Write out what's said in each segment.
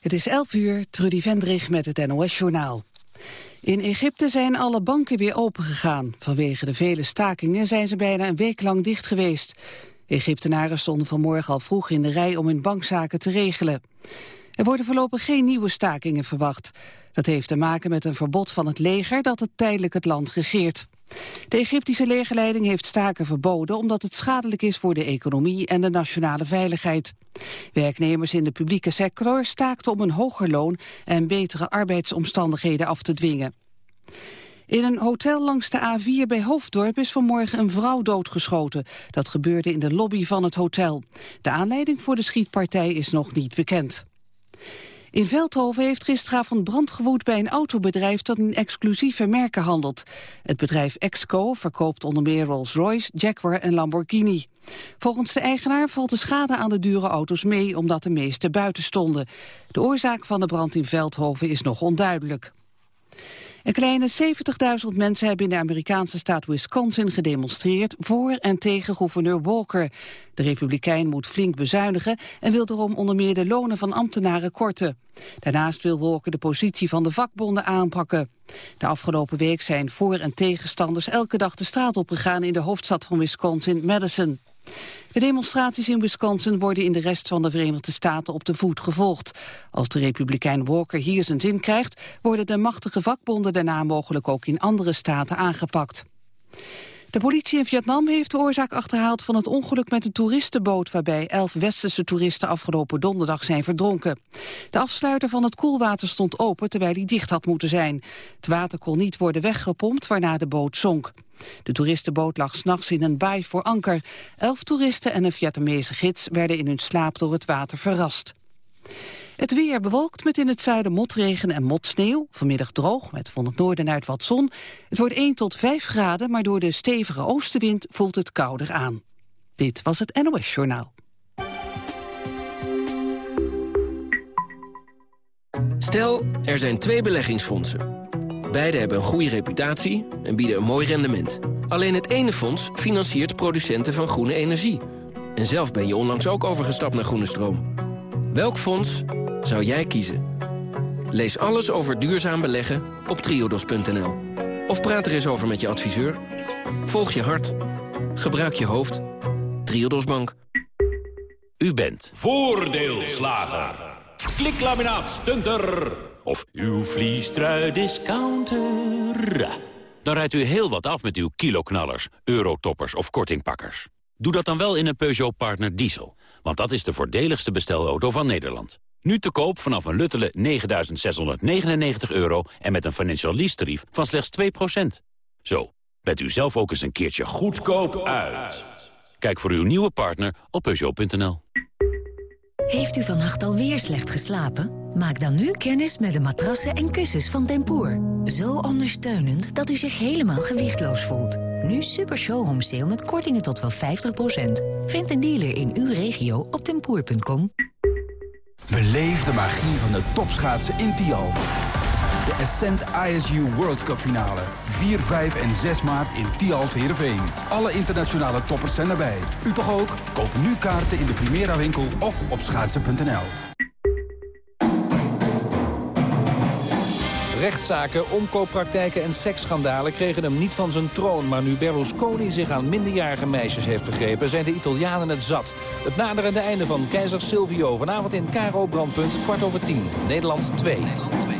Het is 11 uur, Trudy Vendrig met het NOS-journaal. In Egypte zijn alle banken weer opengegaan. Vanwege de vele stakingen zijn ze bijna een week lang dicht geweest. Egyptenaren stonden vanmorgen al vroeg in de rij om hun bankzaken te regelen. Er worden voorlopig geen nieuwe stakingen verwacht. Dat heeft te maken met een verbod van het leger dat het tijdelijk het land regeert. De Egyptische legerleiding heeft staken verboden omdat het schadelijk is voor de economie en de nationale veiligheid. Werknemers in de publieke sector staakten om een hoger loon en betere arbeidsomstandigheden af te dwingen. In een hotel langs de A4 bij Hoofddorp is vanmorgen een vrouw doodgeschoten. Dat gebeurde in de lobby van het hotel. De aanleiding voor de schietpartij is nog niet bekend. In Veldhoven heeft gisteravond brand gewoed bij een autobedrijf dat in exclusieve merken handelt. Het bedrijf Exco verkoopt onder meer Rolls-Royce, Jaguar en Lamborghini. Volgens de eigenaar valt de schade aan de dure auto's mee omdat de meeste buiten stonden. De oorzaak van de brand in Veldhoven is nog onduidelijk. Een kleine 70.000 mensen hebben in de Amerikaanse staat Wisconsin gedemonstreerd voor en tegen gouverneur Walker. De republikein moet flink bezuinigen en wil daarom onder meer de lonen van ambtenaren korten. Daarnaast wil Walker de positie van de vakbonden aanpakken. De afgelopen week zijn voor- en tegenstanders elke dag de straat opgegaan in de hoofdstad van Wisconsin, Madison. De demonstraties in Wisconsin worden in de rest van de Verenigde Staten op de voet gevolgd. Als de republikein Walker hier zijn zin krijgt, worden de machtige vakbonden daarna mogelijk ook in andere staten aangepakt. De politie in Vietnam heeft de oorzaak achterhaald van het ongeluk met de toeristenboot waarbij elf westerse toeristen afgelopen donderdag zijn verdronken. De afsluiter van het koelwater stond open terwijl hij dicht had moeten zijn. Het water kon niet worden weggepompt waarna de boot zonk. De toeristenboot lag s'nachts in een baai voor anker. Elf toeristen en een Vietnamese gids werden in hun slaap door het water verrast. Het weer bewolkt met in het zuiden motregen en motsneeuw. Vanmiddag droog met van het noorden uit wat zon. Het wordt 1 tot 5 graden, maar door de stevige oostenwind voelt het kouder aan. Dit was het NOS Journaal. Stel, er zijn twee beleggingsfondsen. Beide hebben een goede reputatie en bieden een mooi rendement. Alleen het ene fonds financiert producenten van groene energie. En zelf ben je onlangs ook overgestapt naar groene stroom. Welk fonds zou jij kiezen? Lees alles over duurzaam beleggen op triodos.nl. Of praat er eens over met je adviseur. Volg je hart. Gebruik je hoofd. Triodos Bank. U bent voordeelslager. Kliklaminaat stunter. Of uw vliestrui discounter. Dan rijdt u heel wat af met uw kiloknallers, eurotoppers of kortingpakkers. Doe dat dan wel in een Peugeot Partner Diesel. Want dat is de voordeligste bestelauto van Nederland. Nu te koop vanaf een luttele 9.699 euro en met een financial lease tarief van slechts 2%. Zo, bent u zelf ook eens een keertje goedkoop uit. Kijk voor uw nieuwe partner op Peugeot.nl. Heeft u vannacht alweer slecht geslapen? Maak dan nu kennis met de matrassen en kussens van Tempoor. Zo ondersteunend dat u zich helemaal gewichtloos voelt. Nu super showroom sale met kortingen tot wel 50%. Vind een dealer in uw regio op tempoor.com. Beleef de magie van de topschaatsen in Tialf. De Ascent ISU World Cup finale. 4, 5 en 6 maart in Tialf Heerenveen. Alle internationale toppers zijn erbij. U toch ook? Koop nu kaarten in de Primera winkel of op schaatsen.nl. Rechtszaken, omkooppraktijken en seksschandalen kregen hem niet van zijn troon. Maar nu Berlusconi zich aan minderjarige meisjes heeft vergrepen... zijn de Italianen het zat. Het naderende einde van keizer Silvio. Vanavond in Caro Brandpunt, kwart over tien. Nederland 2. Ik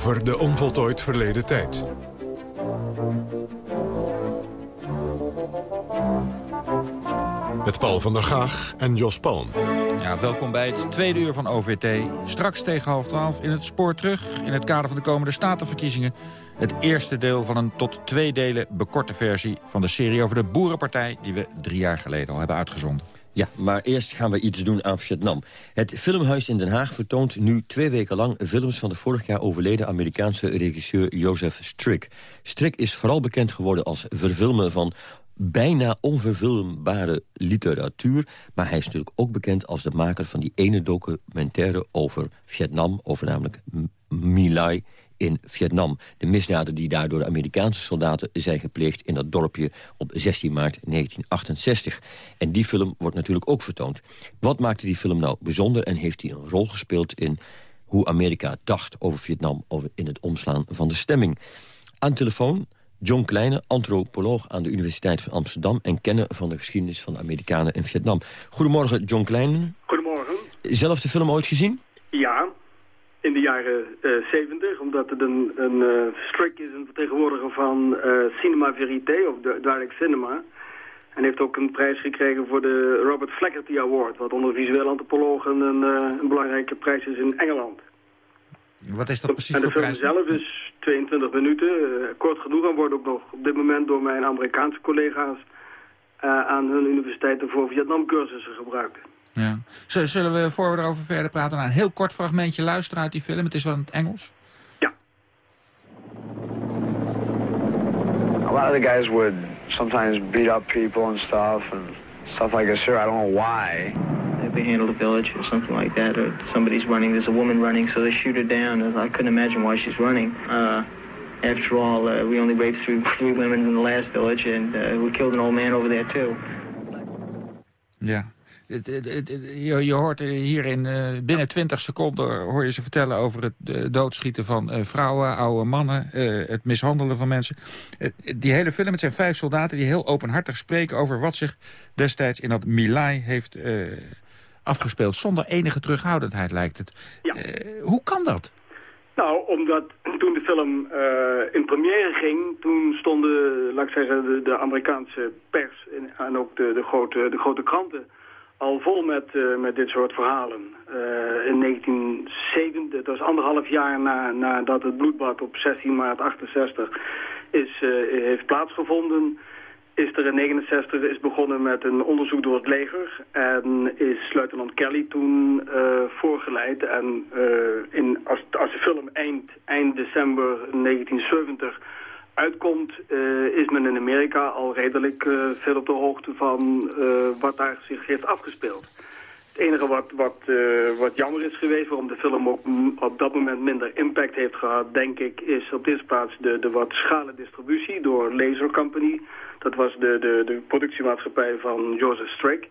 Over de onvoltooid verleden tijd. Met Paul van der Gaag en Jos Palm. Ja, welkom bij het tweede uur van OVT. Straks tegen half twaalf in het spoor terug... in het kader van de komende statenverkiezingen... het eerste deel van een tot twee delen bekorte versie... van de serie over de Boerenpartij... die we drie jaar geleden al hebben uitgezonden. Ja, maar eerst gaan we iets doen aan Vietnam. Het Filmhuis in Den Haag vertoont nu twee weken lang... films van de vorig jaar overleden Amerikaanse regisseur Joseph Strick. Strick is vooral bekend geworden als verfilmer van bijna onverfilmbare literatuur. Maar hij is natuurlijk ook bekend als de maker van die ene documentaire over Vietnam. Over namelijk My Lai in Vietnam. De misdaden die daar door de Amerikaanse soldaten zijn gepleegd... in dat dorpje op 16 maart 1968. En die film wordt natuurlijk ook vertoond. Wat maakte die film nou bijzonder en heeft hij een rol gespeeld... in hoe Amerika dacht over Vietnam over in het omslaan van de stemming? Aan telefoon John Kleine, antropoloog aan de Universiteit van Amsterdam... en kenner van de geschiedenis van de Amerikanen in Vietnam. Goedemorgen, John Kleine. Goedemorgen. Zelf de film ooit gezien? Ja, in de jaren uh, eh, 70, omdat het een, een uh, Strick is, een vertegenwoordiger van uh, Cinema Verité, of Direct Cinema. En heeft ook een prijs gekregen voor de Robert Flaherty Award, wat onder visueel antropologen een, een belangrijke prijs is in Engeland. Wat is dat precies en de film zelf is 22 minuten, uh, kort genoeg. En wordt ook nog op dit moment door mijn Amerikaanse collega's uh, aan hun universiteiten voor Vietnam cursussen gebruikt. Ja. Zullen we, voor we erover verder praten, naar een heel kort fragmentje luisteren uit die film? Het is wel in het Engels. Ja. A lot of the guys would sometimes beat up people and stuff and stuff like that. Sure, I don't know why. they handle the village or something like that, or somebody's running, there's a woman running, so they shoot her down. I couldn't imagine why she's running. Uh, after all, uh, we only raped three, three women in the last village, and uh, we killed an old man over there too. Je, je hoort hierin uh, binnen 20 seconden hoor je ze vertellen over het uh, doodschieten van uh, vrouwen, oude mannen, het mishandelen van mensen. die hele film, het zijn vijf soldaten die heel openhartig spreken over wat zich destijds in dat Milai heeft afgespeeld zonder enige terughoudendheid, lijkt het. Ja. Hoe kan dat? Nou, omdat toen de film in première ging, toen stonden, laat ik zeggen, de, de Amerikaanse pers en, en ook de, de, grote, de grote kranten al vol met, uh, met dit soort verhalen. in 1970, dat was anderhalf jaar na, nadat het bloedbad op 16 maart 68 is, heeft plaatsgevonden is er in 69 is begonnen met een onderzoek door het leger. En is luitenant Kelly toen voorgeleid. En in, als, als de film eind, eind december 1970 uitkomt... Uh, is men in Amerika al redelijk veel op de hoogte van wat daar zich heeft afgespeeld. Het enige wat, wat, wat jammer is geweest, waarom de film ook op dat moment minder impact heeft gehad, denk ik, is op deze plaats de, de wat schalen distributie door Laser Company dat was de, de, de productiemaatschappij van Joseph Strick.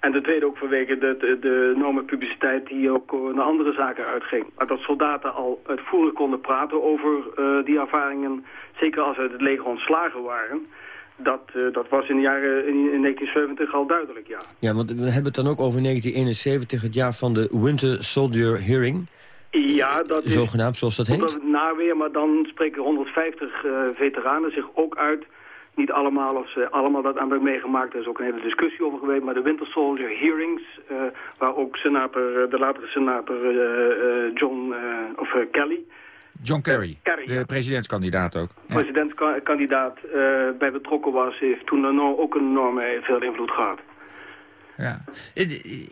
En de tweede ook vanwege de, de, de enorme publiciteit die ook naar andere zaken uitging. Maar dat soldaten al uitvoerig konden praten over uh, die ervaringen, zeker als ze uit het leger ontslagen waren... Dat, uh, dat was in de jaren in, in, 1970 al duidelijk, ja. Ja, want we hebben het dan ook over 1971, het jaar van de Winter Soldier Hearing. Ja, dat is... Zogenaamd, zoals dat heet? Naweer, maar dan spreken 150 uh, veteranen zich ook uit niet allemaal of ze allemaal dat aan hebben meegemaakt. Er is ook een hele discussie over geweest. Maar de Winter Soldier hearings, uh, waar ook senator, eh, de latere senator uh, John of Kelly... John Kerry, Kerry de presidentskandidaat ook. Ja. Presidentskandidaat bij betrokken was, heeft toen ook een enorme veel invloed gehad. Ja.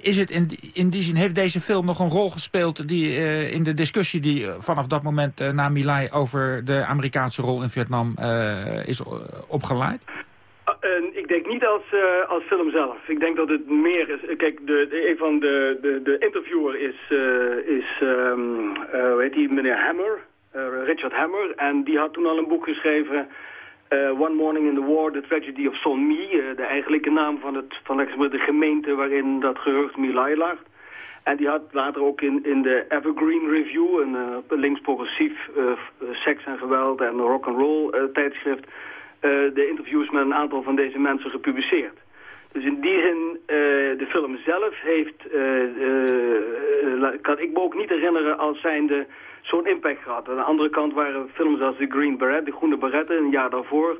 Is het in, in die zin, heeft deze film nog een rol gespeeld die, uh, in de discussie die uh, vanaf dat moment uh, na Milai over de Amerikaanse rol in Vietnam is opgeleid? ik denk niet als, als film zelf. Ik denk dat het meer is... Kijk, de, een van de, de, de interviewer is, is um, hoe heet die, meneer Hammer, Richard Hammer. En die had toen al een boek geschreven... Uh, One Morning in the War, The Tragedy of Son Mi, uh, de eigenlijke naam van, het, van de gemeente waarin dat gerucht Milai lag. En die had later ook in, in de Evergreen Review, een uh, links-progressief seks en geweld en rock and roll tijdschrift, de interviews met een aantal van deze mensen gepubliceerd. Dus in die zin, de film zelf heeft, kan ik me ook niet herinneren als zijnde zo'n impact gehad. Aan de andere kant waren films als The Green Beret, de Groene Beretten, een jaar daarvoor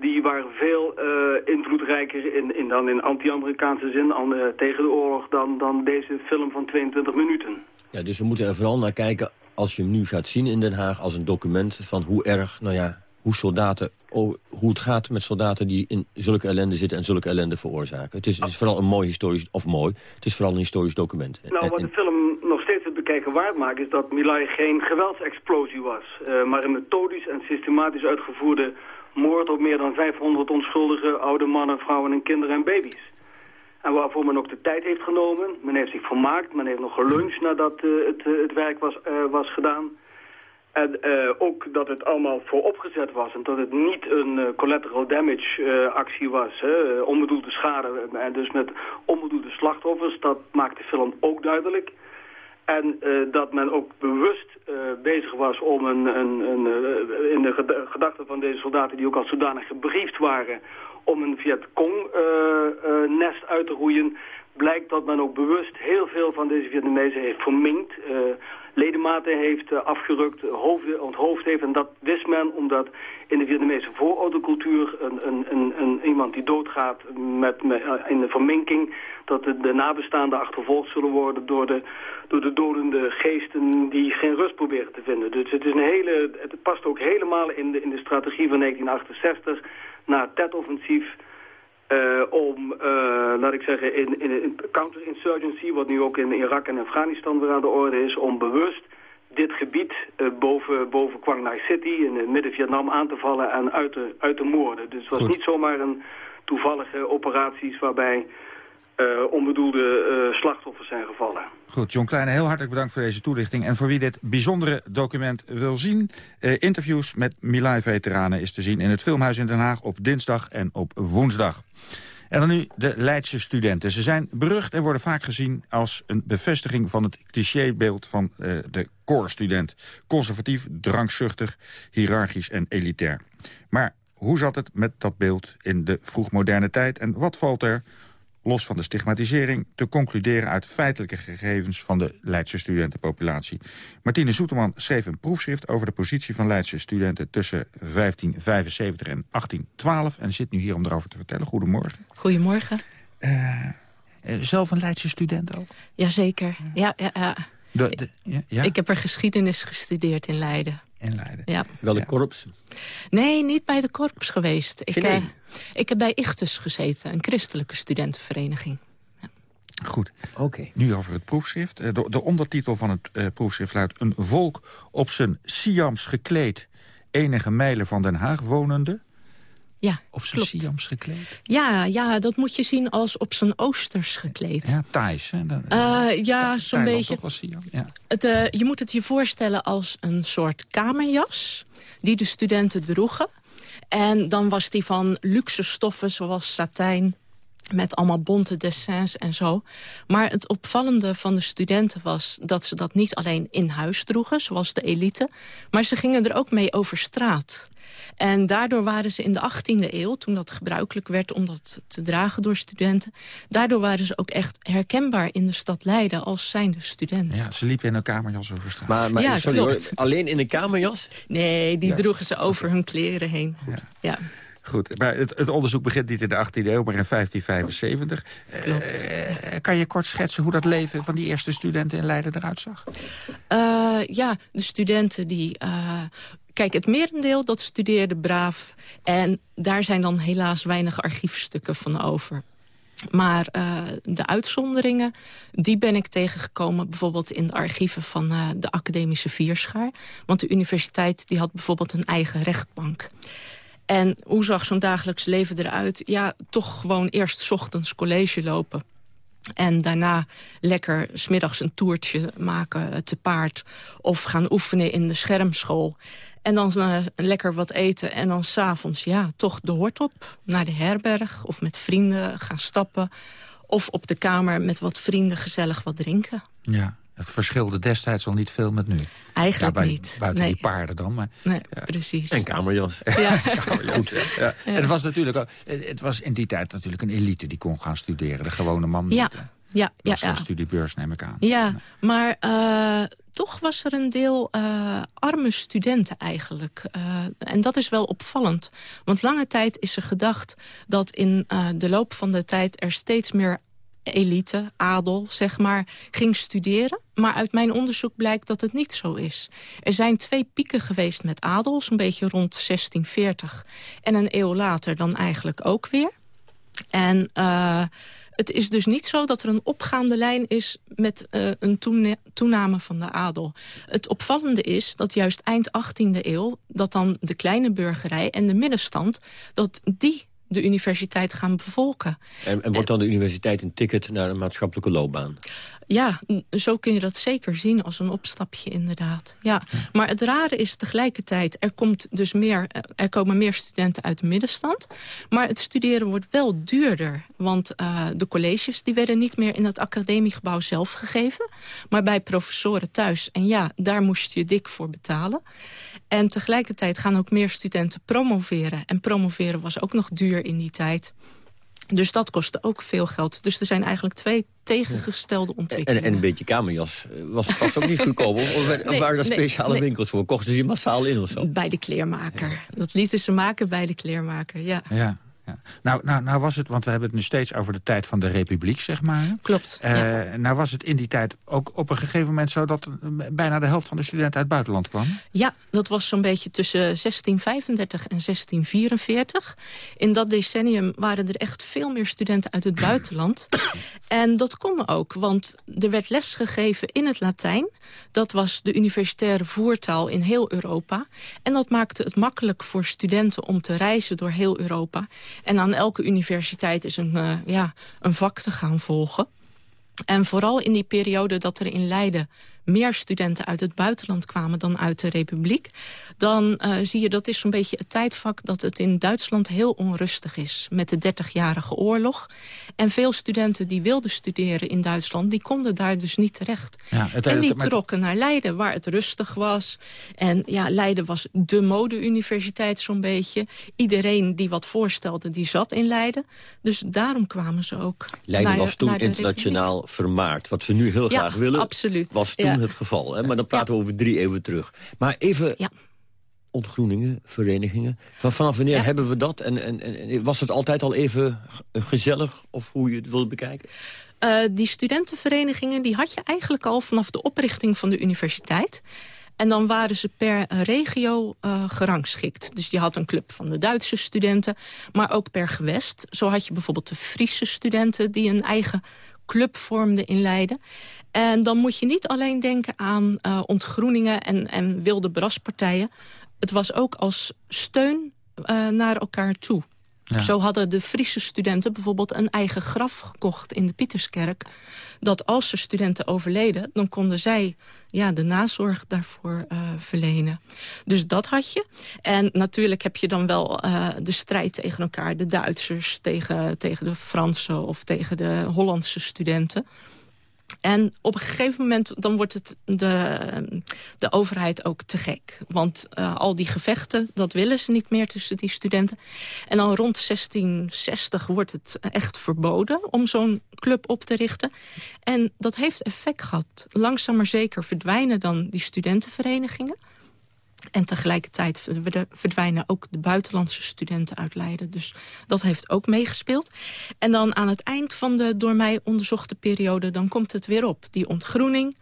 die waren veel uh, invloedrijker in, in, dan in anti-Amerikaanse zin uh, tegen de oorlog dan, dan deze film van 22 minuten. Ja, dus we moeten er vooral naar kijken als je hem nu gaat zien in Den Haag als een document van hoe erg, nou ja, hoe soldaten, oh, hoe het gaat met soldaten die in zulke ellende zitten en zulke ellende veroorzaken. Het is, het is vooral een mooi historisch, of mooi, het is vooral een historisch document. Nou, wat de film nog steeds het bekijken waard maakt is dat Milai geen geweldsexplosie was, uh, maar een methodisch en systematisch uitgevoerde moord op meer dan 500 onschuldige oude mannen, vrouwen en kinderen en baby's. En waarvoor men ook de tijd heeft genomen. Men heeft zich vermaakt, men heeft nog geluncht nadat uh, het, uh, het, werk was, was gedaan. En ook dat het allemaal vooropgezet was en dat het niet een collateral damage actie was. Hè? Onbedoelde schade en dus met onbedoelde slachtoffers, dat maakt de film ook duidelijk. En uh, dat men ook bewust uh, bezig was om een, een, een uh, in de gedachten van deze soldaten die ook als zodanig gebriefd waren om een Vietcong-nest uit te roeien, blijkt dat men ook bewust heel veel van deze Vietnamezen heeft verminkt, ledematen heeft afgerukt, hoofd, onthoofd heeft. En dat wist men omdat in de Vietnamese voorautocultuur een, een, een, een, iemand die doodgaat met, met, in de verminking, dat de, de nabestaanden achtervolgd zullen worden door de door de dodende geesten die geen rust proberen te vinden. Dus het, is een hele, het past ook helemaal in de, in de strategie van 1968 na het Tet-offensief... Uh, om, uh, laat ik zeggen, in, in, in counterinsurgency, wat nu ook in Irak en Afghanistan weer aan de orde is, om bewust dit gebied uh, boven, boven Quang Nai City in midden-Vietnam aan te vallen en uit te, uit te moorden. Dus het was niet zomaar een toevallige operaties waarbij uh, onbedoelde uh, slachtoffers zijn gevallen. Goed, John Kleine, heel hartelijk bedankt voor deze toelichting. En voor wie dit bijzondere document wil zien... Uh, interviews met Milai-veteranen is te zien in het Filmhuis in Den Haag... op dinsdag en op woensdag. En dan nu de Leidse studenten. Ze zijn berucht en worden vaak gezien als een bevestiging van het clichébeeld van uh, de core-student. Conservatief, drankzuchtig, hiërarchisch en elitair. Maar hoe zat het met dat beeld in de vroegmoderne tijd en wat valt er los van de stigmatisering, te concluderen uit feitelijke gegevens van de Leidse studentenpopulatie. Martine Soeterman schreef een proefschrift over de positie van Leidse studenten tussen 1575 en 1812 en zit nu hier om erover te vertellen. Goedemorgen. Goedemorgen. Uh, zelf een Leidse student ook? Jazeker, ja, ja, ja. De, de, ja, ja? Ik heb er geschiedenis gestudeerd in Leiden. In Leiden? Ja. Wel de korps? Nee, niet bij de korps geweest. Ik, uh, ik heb bij Ichtus gezeten, een christelijke studentenvereniging. Goed. Oké. Okay. Nu over het proefschrift. De, de ondertitel van het uh, proefschrift luidt... Een volk op zijn Siams gekleed, enige mijlen van Den Haag wonende... Ja, Op zijn Siams gekleed? Ja, ja, dat moet je zien als op zijn oosters gekleed. Ja, Thais. Hè? Dan, uh, ja, zo'n beetje. Ja. Het, uh, je moet het je voorstellen als een soort kamerjas... die de studenten droegen. En dan was die van luxe stoffen zoals satijn met allemaal bonte dessins en zo. Maar het opvallende van de studenten was dat ze dat niet alleen in huis droegen, zoals de elite, maar ze gingen er ook mee over straat. En daardoor waren ze in de 18e eeuw, toen dat gebruikelijk werd om dat te dragen door studenten... daardoor waren ze ook echt herkenbaar in de stad Leiden als zijnde student. Ja, ze liepen in een kamerjas over straat. Maar, maar ja, sorry klopt. hoor, alleen in een kamerjas? Nee, die Ja. droegen ze over hun kleren heen. Ja. Ja. Goed, maar het, het onderzoek begint niet in de 18e eeuw, maar in 1575. Klopt. Eh, kan je kort schetsen hoe dat leven van die eerste studenten in Leiden eruit zag? Uh, ja, de studenten die... Uh, kijk, het merendeel dat studeerde braaf. En daar zijn dan helaas weinig archiefstukken van over. Maar uh, de uitzonderingen, die ben ik tegengekomen... bijvoorbeeld in de archieven van uh, de academische vierschaar. Want de universiteit die had bijvoorbeeld een eigen rechtbank. En hoe zag zo'n dagelijks leven eruit? Ja, toch gewoon eerst ochtends college lopen. En daarna lekker smiddags een toertje maken te paard. Of gaan oefenen in de schermschool. En dan uh, lekker wat eten. En dan s'avonds, ja, toch de hort op. Naar de herberg of met vrienden gaan stappen. Of op de kamer met wat vrienden gezellig wat drinken. Ja. Het verschilde destijds al niet veel met nu. Eigenlijk ja, bij, niet. Buiten nee. die paarden dan. Maar, nee, precies. En kamerjas. Ja. Goed, ja. Ja. Het was natuurlijk ook, het was in die tijd natuurlijk een elite die kon gaan studeren. De gewone man Ja. niet. Ja, ja, ja. een studiebeurs, neem ik aan. Ja, maar eh, toch was er een deel eh, arme studenten eigenlijk. Eh, en dat is wel opvallend. Want lange tijd is er gedacht dat in de loop van de tijd... er steeds meer elite, adel, zeg maar, ging studeren. Maar uit mijn onderzoek blijkt dat het niet zo is. Er zijn twee pieken geweest met adel, zo'n beetje rond 1640. En een eeuw later dan eigenlijk ook weer. En het is dus niet zo dat er een opgaande lijn is met eh, een toename van de adel. Het opvallende is dat juist eind 18e eeuw... dat dan de kleine burgerij en de middenstand... dat die de universiteit gaan bevolken. En, en wordt dan de universiteit een ticket naar een maatschappelijke loopbaan? Ja, zo kun je dat zeker zien als een opstapje inderdaad. Ja. Maar het rare is tegelijkertijd, er, komt dus meer, eh, er komen meer studenten uit de middenstand. Maar het studeren wordt wel duurder. Want eh, de colleges die werden niet meer in het academiegebouw zelf gegeven. Maar bij professoren thuis. En ja, daar moest je dik voor betalen. En tegelijkertijd gaan ook meer studenten promoveren. En promoveren was ook nog duur in die tijd. Dus dat kostte ook veel geld. Dus er zijn eigenlijk twee tegengestelde En, ontwikkelingen. en een beetje kamerjas eh, was vast ook niet goedkoop. Of, of Nee, waren er speciale nee. winkels voor? Kochten ze die massaal in of zo? Bij de kleermaker. Dat lieten ze maken bij de kleermaker, ja. Ja, ja. Nou, nou, nou was het, want we hebben het nu steeds over de tijd van de republiek, zeg maar. Klopt, Eh, ja. Nou was het in die tijd ook op een gegeven moment zo... dat bijna de helft van de studenten uit het buitenland kwam. Ja, dat was zo'n beetje tussen 1635 en 1644. In dat decennium waren er echt veel meer studenten uit het buitenland. En dat kon ook, want er werd lesgegeven in het Latijn. Dat was de universitaire voertaal in heel Europa. En dat maakte het makkelijk voor studenten om te reizen door heel Europa. En aan elke universiteit is een, eh, ja, een vak te gaan volgen. En vooral in die periode dat er in Leiden meer studenten uit het buitenland kwamen dan uit de Republiek... dan eh, zie je dat is zo'n beetje het tijdvak dat het in Duitsland heel onrustig is... met de Dertigjarige oorlog. En veel studenten die wilden studeren in Duitsland... die konden daar dus niet terecht. Ja, het- en die trokken naar Leiden, waar het rustig was. En ja, Leiden was de mode-universiteit zo'n beetje. Iedereen die wat voorstelde, die zat in Leiden. Dus daarom kwamen ze ook Leiden naar- was toen internationaal vermaard. Wat ze nu heel Ja, graag willen, absoluut. was toen Ja. Het geval. Hè? Maar dan praten we over drie eeuwen terug. Maar even ontgroeningen, verenigingen. Van, vanaf wanneer hebben we dat? En, en, en was het altijd al even gezellig? Of hoe je het wilt bekijken? Eh, die studentenverenigingen die had je eigenlijk al vanaf de oprichting van de universiteit. En dan waren ze per regio eh, gerangschikt. Dus je had een club van de Duitse studenten, maar ook per gewest. Zo had je bijvoorbeeld de Friese studenten die een eigen club vormden in Leiden. En dan moet je niet alleen denken aan eh, ontgroeningen en, en wilde braspartijen. Het was ook als steun eh, naar elkaar toe. Ja. Zo hadden de Friese studenten bijvoorbeeld een eigen graf gekocht in de Pieterskerk. Dat als er studenten overleden, dan konden zij ja, de nazorg daarvoor eh, verlenen. Dus dat had je. En natuurlijk heb je dan wel de strijd tegen elkaar. De Duitsers tegen, tegen de Fransen of tegen de Hollandse studenten. En op een gegeven moment dan wordt het de, de overheid ook te gek. Want uh, al die gevechten, dat willen ze niet meer tussen die studenten. En dan rond 1660 wordt het echt verboden om zo'n club op te richten. En dat heeft effect gehad. Langzaam maar zeker verdwijnen dan die studentenverenigingen. En tegelijkertijd verdwijnen ook de buitenlandse studenten uit Leiden. Dus dat heeft ook meegespeeld. En dan aan het eind van de door mij onderzochte periode... dan komt het weer op. Die ontgroening,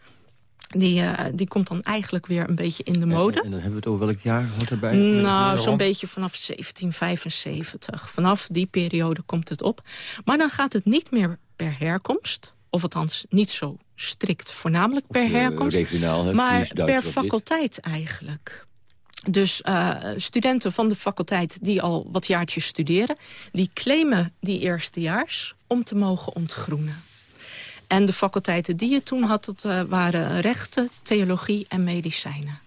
die, uh, die komt dan eigenlijk weer een beetje in de mode. En, en dan hebben we het over welk jaar hoort erbij? Nou, zo'n beetje vanaf 1775. Vanaf die periode komt het op. Maar dan gaat het niet meer per herkomst. Of althans niet zo strikt voornamelijk per uh, herkomst. Regionaal, hè, maar per faculteit eigenlijk. Dus uh, studenten van de faculteit die al wat jaartjes studeren... die claimen die eerstejaars om te mogen ontgroenen. En de faculteiten die je toen had, dat uh, waren rechten, theologie en medicijnen.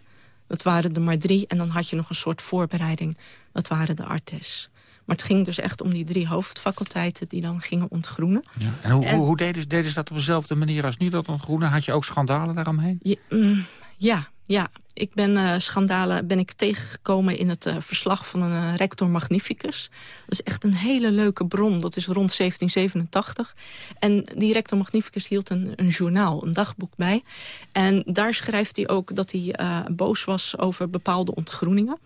Dat waren er maar drie en dan had je nog een soort voorbereiding. Dat waren de artes. Maar het ging dus echt om die drie hoofdfaculteiten die dan gingen ontgroenen. Ja. En hoe, hoe, hoe deden, deden ze dat op dezelfde manier als nu dat ontgroenen? Had je ook schandalen daaromheen? Mm, ja, ja, ik ben uh, schandalen ben ik tegengekomen in het uh, verslag van een uh, rector magnificus. Dat is echt een hele leuke bron. Dat is rond 1787. En die rector magnificus hield een, een journaal, een dagboek bij. En daar schrijft hij ook dat hij boos was over bepaalde ontgroeningen.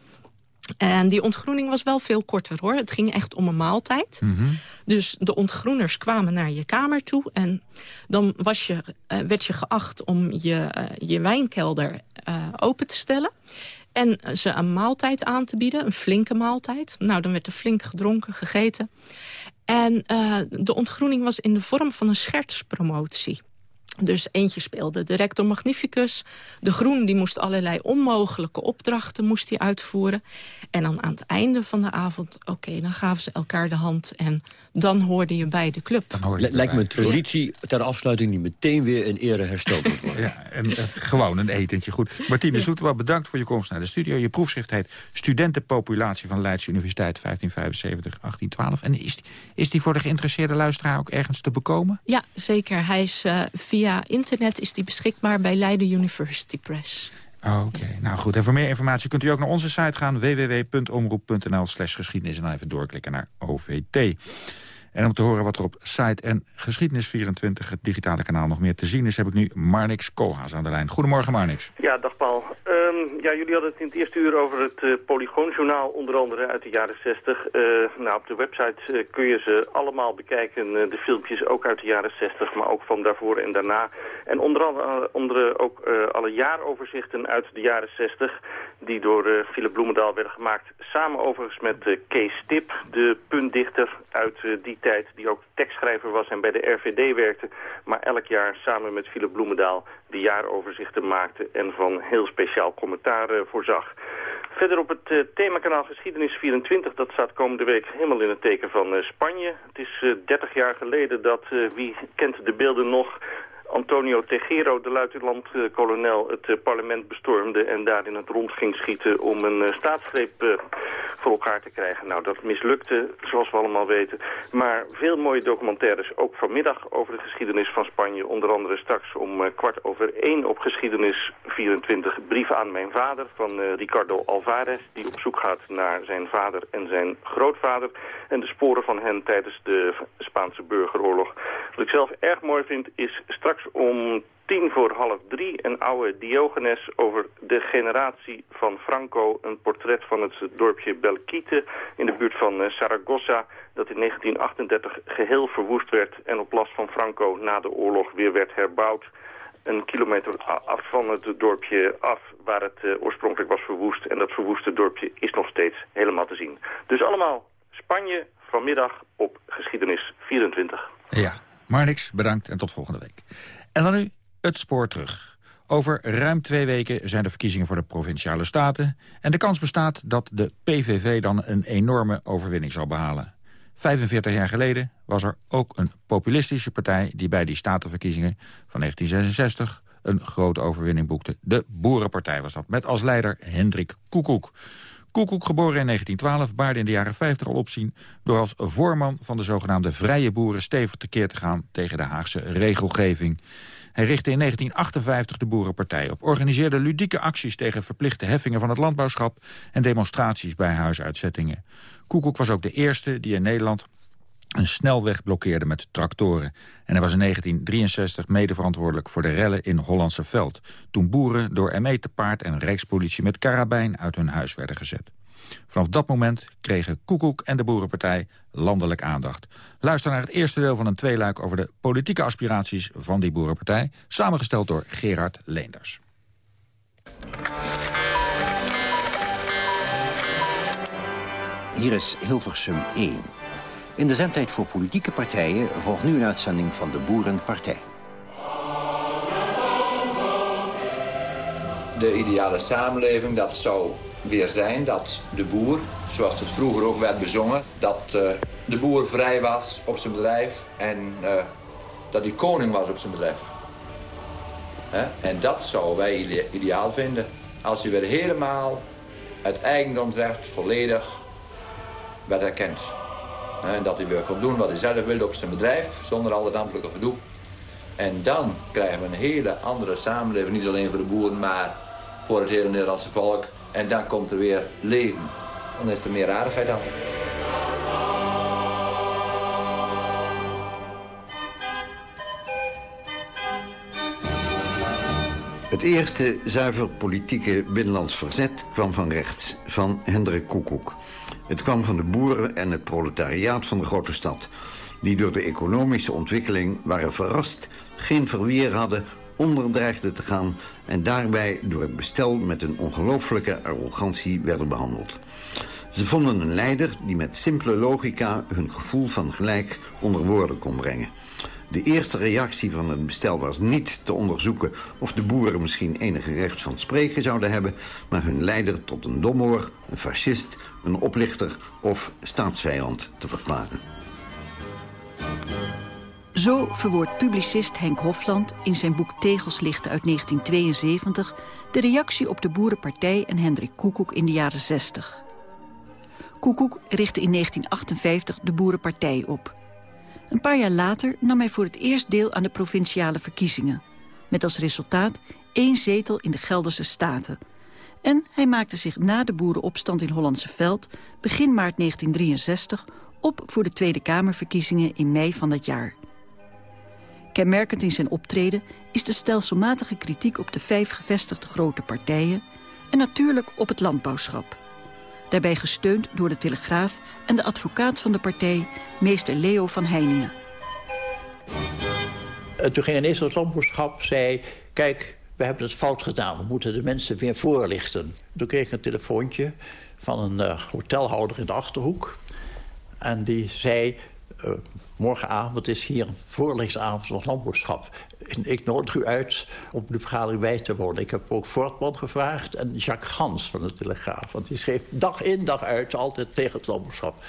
En die ontgroening was wel veel korter hoor. Het ging echt om een maaltijd. Mm -hmm. Dus de ontgroeners kwamen naar je kamer toe. En dan was je, uh, werd je geacht om je, uh, je wijnkelder uh, open te stellen. En ze een maaltijd aan te bieden, een flinke maaltijd. Nou, dan werd er flink gedronken, gegeten. En de ontgroening was in de vorm van een schertspromotie. Dus eentje speelde de rector magnificus. De groen die moest allerlei onmogelijke opdrachten moest hij uitvoeren. En dan aan het einde van de avond, oké, dan gaven ze elkaar de hand... en dan hoorde je bij de club. Lijkt me een traditie ter afsluiting die meteen weer in ere hersteld moet worden. Ja, en, uh, gewoon een etentje. Goed. Martine Zoetema, bedankt voor je komst naar de studio. Je proefschrift heet Studentenpopulatie van Leidse Universiteit 1575-1812. En is, is die voor de geïnteresseerde luisteraar ook ergens te bekomen? Ja, zeker. Hij is uh, via internet is die beschikbaar bij Leiden University Press. Oké, okay. nou goed. En voor meer informatie kunt u ook naar onze site gaan... www.omroep.nl slash geschiedenis... en dan even doorklikken naar OVT. En om te horen wat er op site en Geschiedenis24, het digitale kanaal, nog meer te zien is, heb ik nu Marnix Koolhaas aan de lijn. Goedemorgen Marnix. Ja, dag Paul. Um, ja, jullie hadden het in het eerste uur over het uh, Polygoonjournaal, onder andere uit de jaren 60. Uh, nou, op de website uh, kun je ze allemaal bekijken, de filmpjes ook uit de jaren 60, maar ook van daarvoor en daarna. En onder andere ook alle jaaroverzichten uit de jaren 60, die door Philip Bloemendaal werden gemaakt. Samen overigens met Kees Stip, de puntdichter uit die tijd, die ook tekstschrijver was en bij de RVD werkte, maar elk jaar samen met Philip Bloemendaal de jaaroverzichten maakte en van heel speciaal commentaar uh, voorzag. Verder op het uh, themakanaal Geschiedenis 24, dat staat komende week helemaal in het teken van uh, Spanje. Het is 30 jaar geleden dat, wie kent de beelden nog, Antonio Tejero, de luitenant-kolonel, het uh, parlement bestormde... en daar in het rond ging schieten om een uh, staatsgreep uh, voor elkaar te krijgen. Nou, dat mislukte, zoals we allemaal weten. Maar veel mooie documentaires, ook vanmiddag over de geschiedenis van Spanje. Onder andere straks om kwart over één op Geschiedenis 24... brieven aan mijn vader van Ricardo Alvarez... die op zoek gaat naar zijn vader en zijn grootvader... en de sporen van hen tijdens de Spaanse burgeroorlog. Wat ik zelf erg mooi vind, is straks om tien voor half drie een oude Diogenes over de generatie van Franco. Een portret van het dorpje Belquite in de buurt van uh, Saragossa. Dat in 1938 geheel verwoest werd en op last van Franco na de oorlog weer werd herbouwd. Een kilometer af van het dorpje af waar het uh, oorspronkelijk was verwoest. En dat verwoeste dorpje is nog steeds helemaal te zien. Dus allemaal Spanje vanmiddag op Geschiedenis 24. Ja, maar niks, bedankt en tot volgende week. En dan nu het spoor terug. Over ruim twee weken zijn de verkiezingen voor de Provinciale Staten... en de kans bestaat dat de PVV dan een enorme overwinning zal behalen. 45 jaar geleden was er ook een populistische partij... die bij die statenverkiezingen van 1966 een grote overwinning boekte. De Boerenpartij was dat, met als leider Hendrik Koekoek. Koekoek, geboren in 1912, baarde in de jaren 50 al opzien... door als voorman van de zogenaamde vrije boeren stevig tekeer te gaan... tegen de Haagse regelgeving. Hij richtte in 1958 de Boerenpartij op, organiseerde ludieke acties tegen verplichte heffingen van het landbouwschap en demonstraties bij huisuitzettingen. Koekoek was ook de eerste die in Nederland een snelweg blokkeerde met tractoren. En hij was in 1963 mede verantwoordelijk voor de rellen in Hollandse Veld... toen boeren door ME te paard en rijkspolitie met karabijn uit hun huis werden gezet. Vanaf dat moment kregen Koekoek en de Boerenpartij landelijk aandacht. Luister naar het eerste deel van een tweeluik over de politieke aspiraties van die Boerenpartij... samengesteld door Gerard Leenders. Hier is Hilversum 1. In de zendtijd voor politieke partijen volgt nu een uitzending van de Boerenpartij. De ideale samenleving, dat zou weer zijn dat de boer, zoals het vroeger ook werd bezongen... dat uh, de boer vrij was op zijn bedrijf en uh, dat hij koning was op zijn bedrijf. He? En dat zouden wij ideaal vinden. Als hij weer helemaal het eigendomsrecht volledig werd erkend. En dat hij weer kon doen wat hij zelf wilde op zijn bedrijf, zonder al het ambtelijke gedoe. En dan krijgen we een hele andere samenleving, niet alleen voor de boeren, maar voor het hele Nederlandse volk. En dan komt er weer leven. Dan is er meer aardigheid aan. Het eerste zuiver politieke binnenlands verzet kwam van rechts, van Hendrik Koekoek. Het kwam van de boeren en het proletariaat van de grote stad... die door de economische ontwikkeling waren verrast... geen verweer hadden, onderdreigden te gaan... en daarbij door het bestel met een ongelooflijke arrogantie werden behandeld. Ze vonden een leider die met simpele logica hun gevoel van gelijk onder woorden kon brengen. De eerste reactie van het bestel was niet te onderzoeken... of de boeren misschien enige recht van spreken zouden hebben... maar hun leider tot een domoor, een fascist, een oplichter of staatsvijand te verklaren. Zo verwoordt publicist Henk Hofland in zijn boek Tegelslichten uit 1972... de reactie op de Boerenpartij en Hendrik Koekoek in de jaren 60. Koekoek richtte in 1958 de Boerenpartij op... Een paar jaar later nam hij voor het eerst deel aan de provinciale verkiezingen. Met als resultaat één zetel in de Gelderse Staten. En hij maakte zich na de boerenopstand in Hollandse Veld... begin maart 1963 op voor de Tweede Kamerverkiezingen in mei van dat jaar. Kenmerkend in zijn optreden is de stelselmatige kritiek op de vijf gevestigde grote partijen... en natuurlijk op het landbouwschap. Daarbij gesteund door de Telegraaf en de advocaat van de partij, meester Leo van Heiningen. En toen ging ineens het landbouwschap, zei... kijk, we hebben het fout gedaan, we moeten de mensen weer voorlichten. Toen kreeg ik een telefoontje van een uh, hotelhouder in de Achterhoek. En die zei, uh, morgenavond is hier een voorlichtingsavond van landbouwschap. Ik nodig u uit om de vergadering bij te wonen. Ik heb ook Voortman gevraagd en Jacques Gans van de Telegraaf. Want die schreef dag in dag uit altijd tegen het landbouwschap.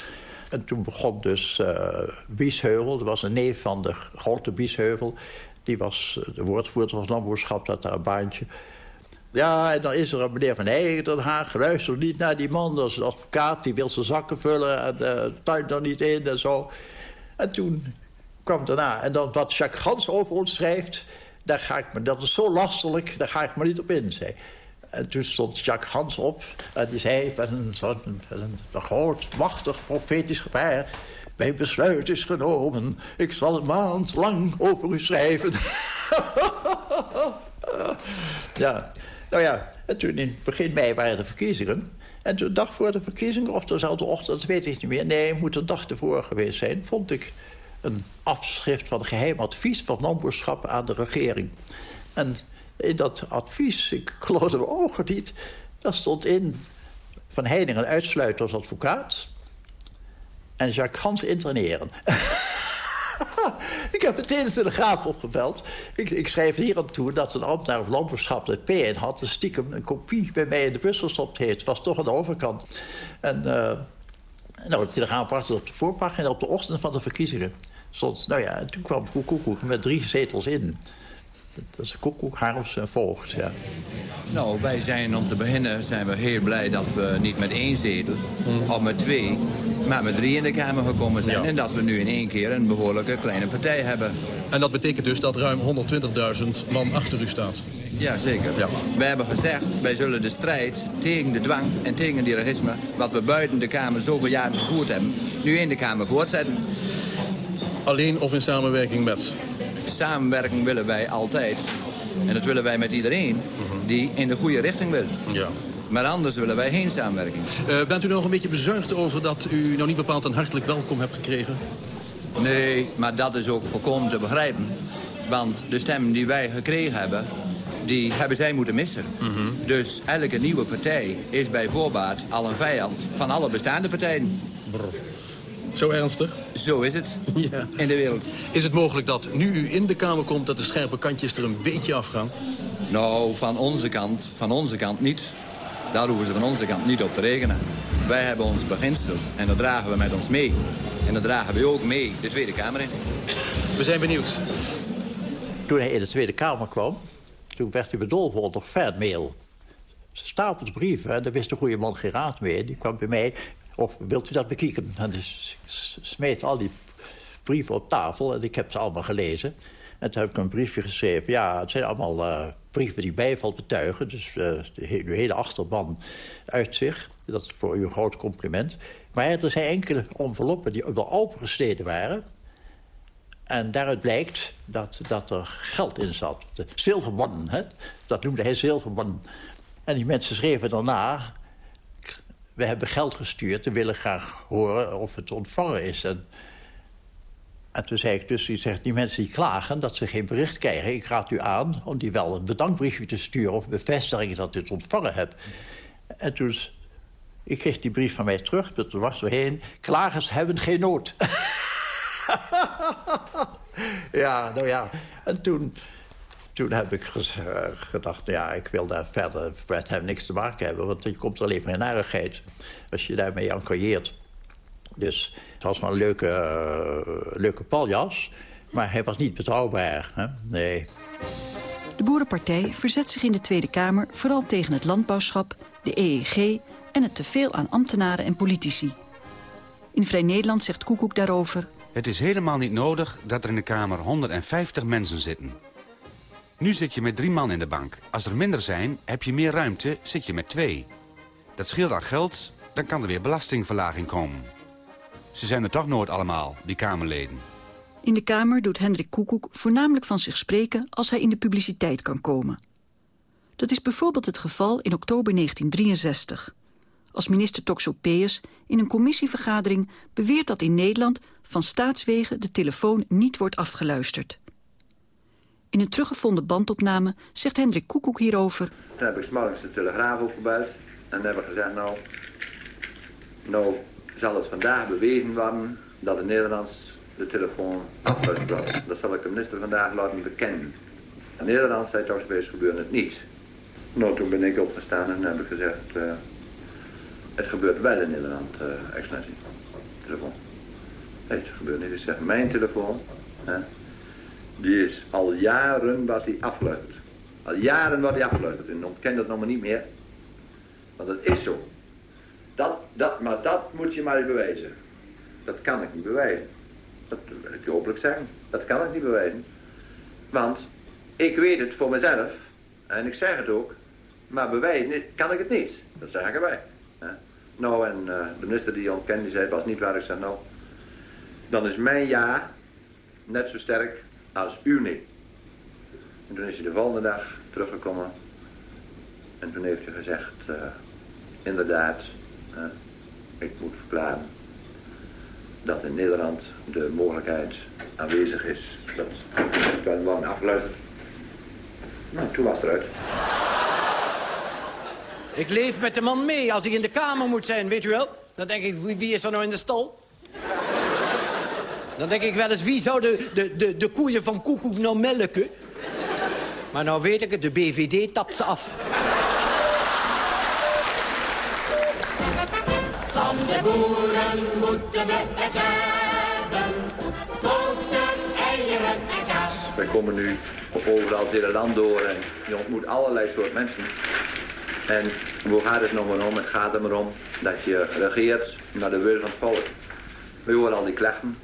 En toen begon dus uh, Biesheuvel, dat was een neef van de grote Biesheuvel... die was de woordvoerder van het landbouwschap, dat daar een baantje... Ja, en dan is er een meneer Van Heijen Den Haag. Luister niet naar die man, dat is een advocaat. Die wil zijn zakken vullen en uh, tuin er niet in en zo. En toen kwam daarna. En dan wat Jacques Gans over ons schrijft... Daar ga ik me, dat is zo lastelijk, daar ga ik maar niet op in. Zei. En toen stond Jacques Gans op en die zei... een, een, een groot, machtig, profetisch gebaar... Mijn besluit is genomen. Ik zal een maand lang over u schrijven. ja, nou ja, en toen in begin mei waren de verkiezingen. En toen dag voor de verkiezingen, of dezelfde ochtend, dat weet ik niet meer... nee, moet een dag ervoor geweest zijn... vond ik een afschrift van geheim advies van landbouwschap aan de regering. En in dat advies, ik geloofde mijn ogen niet... daar stond in Van Heiningen uitsluiten als advocaat... en Jacques Gans interneren. ik heb meteen de Telegraaf opgebeld. Ik, ik schreef hier aan toe dat een ambtenaar of landbouwschap de P had... een stiekem een kopie bij mij in de bus gestopt heeft. Was toch aan de overkant. En uh, nou, de Telegraaf wachtte op de voorpagina op de ochtend van de verkiezingen. Stond, nou ja, en toen kwam Koekoek met drie zetels in. Dat is Koekoek, Harms en Voogd, ja. Nou, wij zijn om te beginnen zijn we heel blij dat we niet met één zetel... of met twee, maar met drie in de Kamer gekomen zijn. En dat we nu in één keer een behoorlijke kleine partij hebben. En dat betekent dus dat ruim 120.000 man achter u staat. Ja, zeker. Ja. Wij hebben gezegd, wij zullen de strijd tegen de dwang en tegen dirigisme... wat we buiten de Kamer zoveel jaren gevoerd hebben... nu in de Kamer voortzetten. Alleen of in samenwerking met? Samenwerking willen wij altijd. En dat willen wij met iedereen die in de goede richting wil. Ja. Maar anders willen wij geen samenwerking. Uh, bent u nog een beetje bezuinigd over dat u nou niet bepaald een hartelijk welkom hebt gekregen? Nee, maar dat is ook volkomen te begrijpen. Want de stemmen die wij gekregen hebben, die hebben zij moeten missen. Mhm. Dus elke nieuwe partij is bij voorbaat al een vijand van alle bestaande partijen. Brr. Zo ernstig? Zo is het ja. in de wereld. Is het mogelijk dat nu u in de Kamer komt... dat de scherpe kantjes er een beetje afgaan? Nou, van onze kant, van onze kant niet. Daar hoeven ze van onze kant niet op te rekenen. Wij hebben ons beginsel en dat dragen we met ons mee. En dat dragen we ook mee de Tweede Kamer in. We zijn benieuwd. Toen hij in de Tweede Kamer kwam... toen werd hij bedolven onder fanmail. Stapels brieven, en daar wist de goede man geen raad mee. Die kwam bij mij Of wilt u dat bekijken? En dus smeet al die brieven op tafel en ik heb ze allemaal gelezen. En toen heb ik een briefje geschreven. Ja, het zijn allemaal uh, brieven die bijval betuigen. Dus uh, de, de, hele achterban uit zich. Dat is voor u een groot compliment. Maar er zijn enkele enveloppen die wel opengesneden waren. En daaruit blijkt dat, dat er geld in zat. Zilverbonnen, hè? dat noemde hij zilverbonnen. En die mensen schreven daarna... we hebben geld gestuurd, we willen graag horen of het ontvangen is. En, en toen zei ik dus, die, zegt, die mensen die klagen dat ze geen bericht krijgen... ik raad u aan om die wel een bedankbriefje te sturen... of bevestiging dat u het ontvangen hebt. En toen... Ik kreeg die brief van mij terug, dat was heen. Klagers hebben geen nood. ja, nou ja. En toen, toen heb ik gedacht, ja, ik wil daar verder met hem niks te maken hebben. Want je komt alleen maar in narigheid als je daarmee engageert. Dus het was wel een leuke, uh, leuke paljas. Maar hij was niet betrouwbaar, hè? nee. De Boerenpartij verzet zich in de Tweede Kamer... vooral tegen het landbouwschap, de EEG... en het teveel aan ambtenaren en politici. In Vrij Nederland zegt Koekoek daarover... Het is helemaal niet nodig dat er in de Kamer 150 mensen zitten. Nu zit je met drie man in de bank. Als er minder zijn, heb je meer ruimte, zit je met twee. Dat scheelt aan geld, dan kan er weer belastingverlaging komen. Ze zijn er toch nooit allemaal, die Kamerleden. In de Kamer doet Hendrik Koekoek voornamelijk van zich spreken... als hij in de publiciteit kan komen. Dat is bijvoorbeeld het geval in oktober 1963 als minister Toxopeus in een commissievergadering beweert dat in Nederland van staatswegen de telefoon niet wordt afgeluisterd. In een teruggevonden bandopname zegt Hendrik Koekoek hierover... Toen heb ik s'morgens de telegraaf opgebeld en hebben gezegd... nou, nou zal het vandaag bewezen worden dat in Nederlands de telefoon wordt. Dat zal ik de minister vandaag laten bekennen. In Nederland zei Toxopeus gebeurde het niet. Nou, toen ben ik opgestaan en heb ik gezegd... Uh, het gebeurt wel in Nederland, uh. Telefoon. Nee, het gebeurt niet. Ik zeg, mijn telefoon, die is al jaren wat hij afluistert. Al jaren wat hij afluistert. En ontken dat nog maar niet meer. Want dat is zo. Dat, dat, maar dat moet je maar bewijzen. Dat kan ik niet bewijzen. Dat wil ik je openlijk zeggen. Dat kan ik niet bewijzen. Want ik weet het voor mezelf. En ik zeg het ook. Maar bewijzen kan ik het niet. Dat zeg ik erbij. Nou, en uh, de minister die ontkende, zei, was niet waar. Ik zei, nou, dan is mijn ja net zo sterk als uw nee. En toen is hij de volgende dag teruggekomen. En toen heeft hij gezegd, uh, inderdaad, uh, ik moet verklaren dat in Nederland de mogelijkheid aanwezig is dat het wel afluistert. Nou, toen was het eruit. Ik leef met de man mee als ik in de kamer moet zijn, weet u wel? Dan denk ik, wie, is er nou in de stal? Dan denk ik wel eens, wie zou de, de, de, de koeien van Koekoek nou melken? Maar nou weet ik het, de BVD tapt ze af. Van de boeren moeten we het hebben. Boter, eieren en kaas. Wij komen nu overal het hele land door en je ontmoet allerlei soort mensen. En hoe gaat het nog maar om? Het gaat er maar om dat je regeert naar de wil van het volk. We horen al die klachten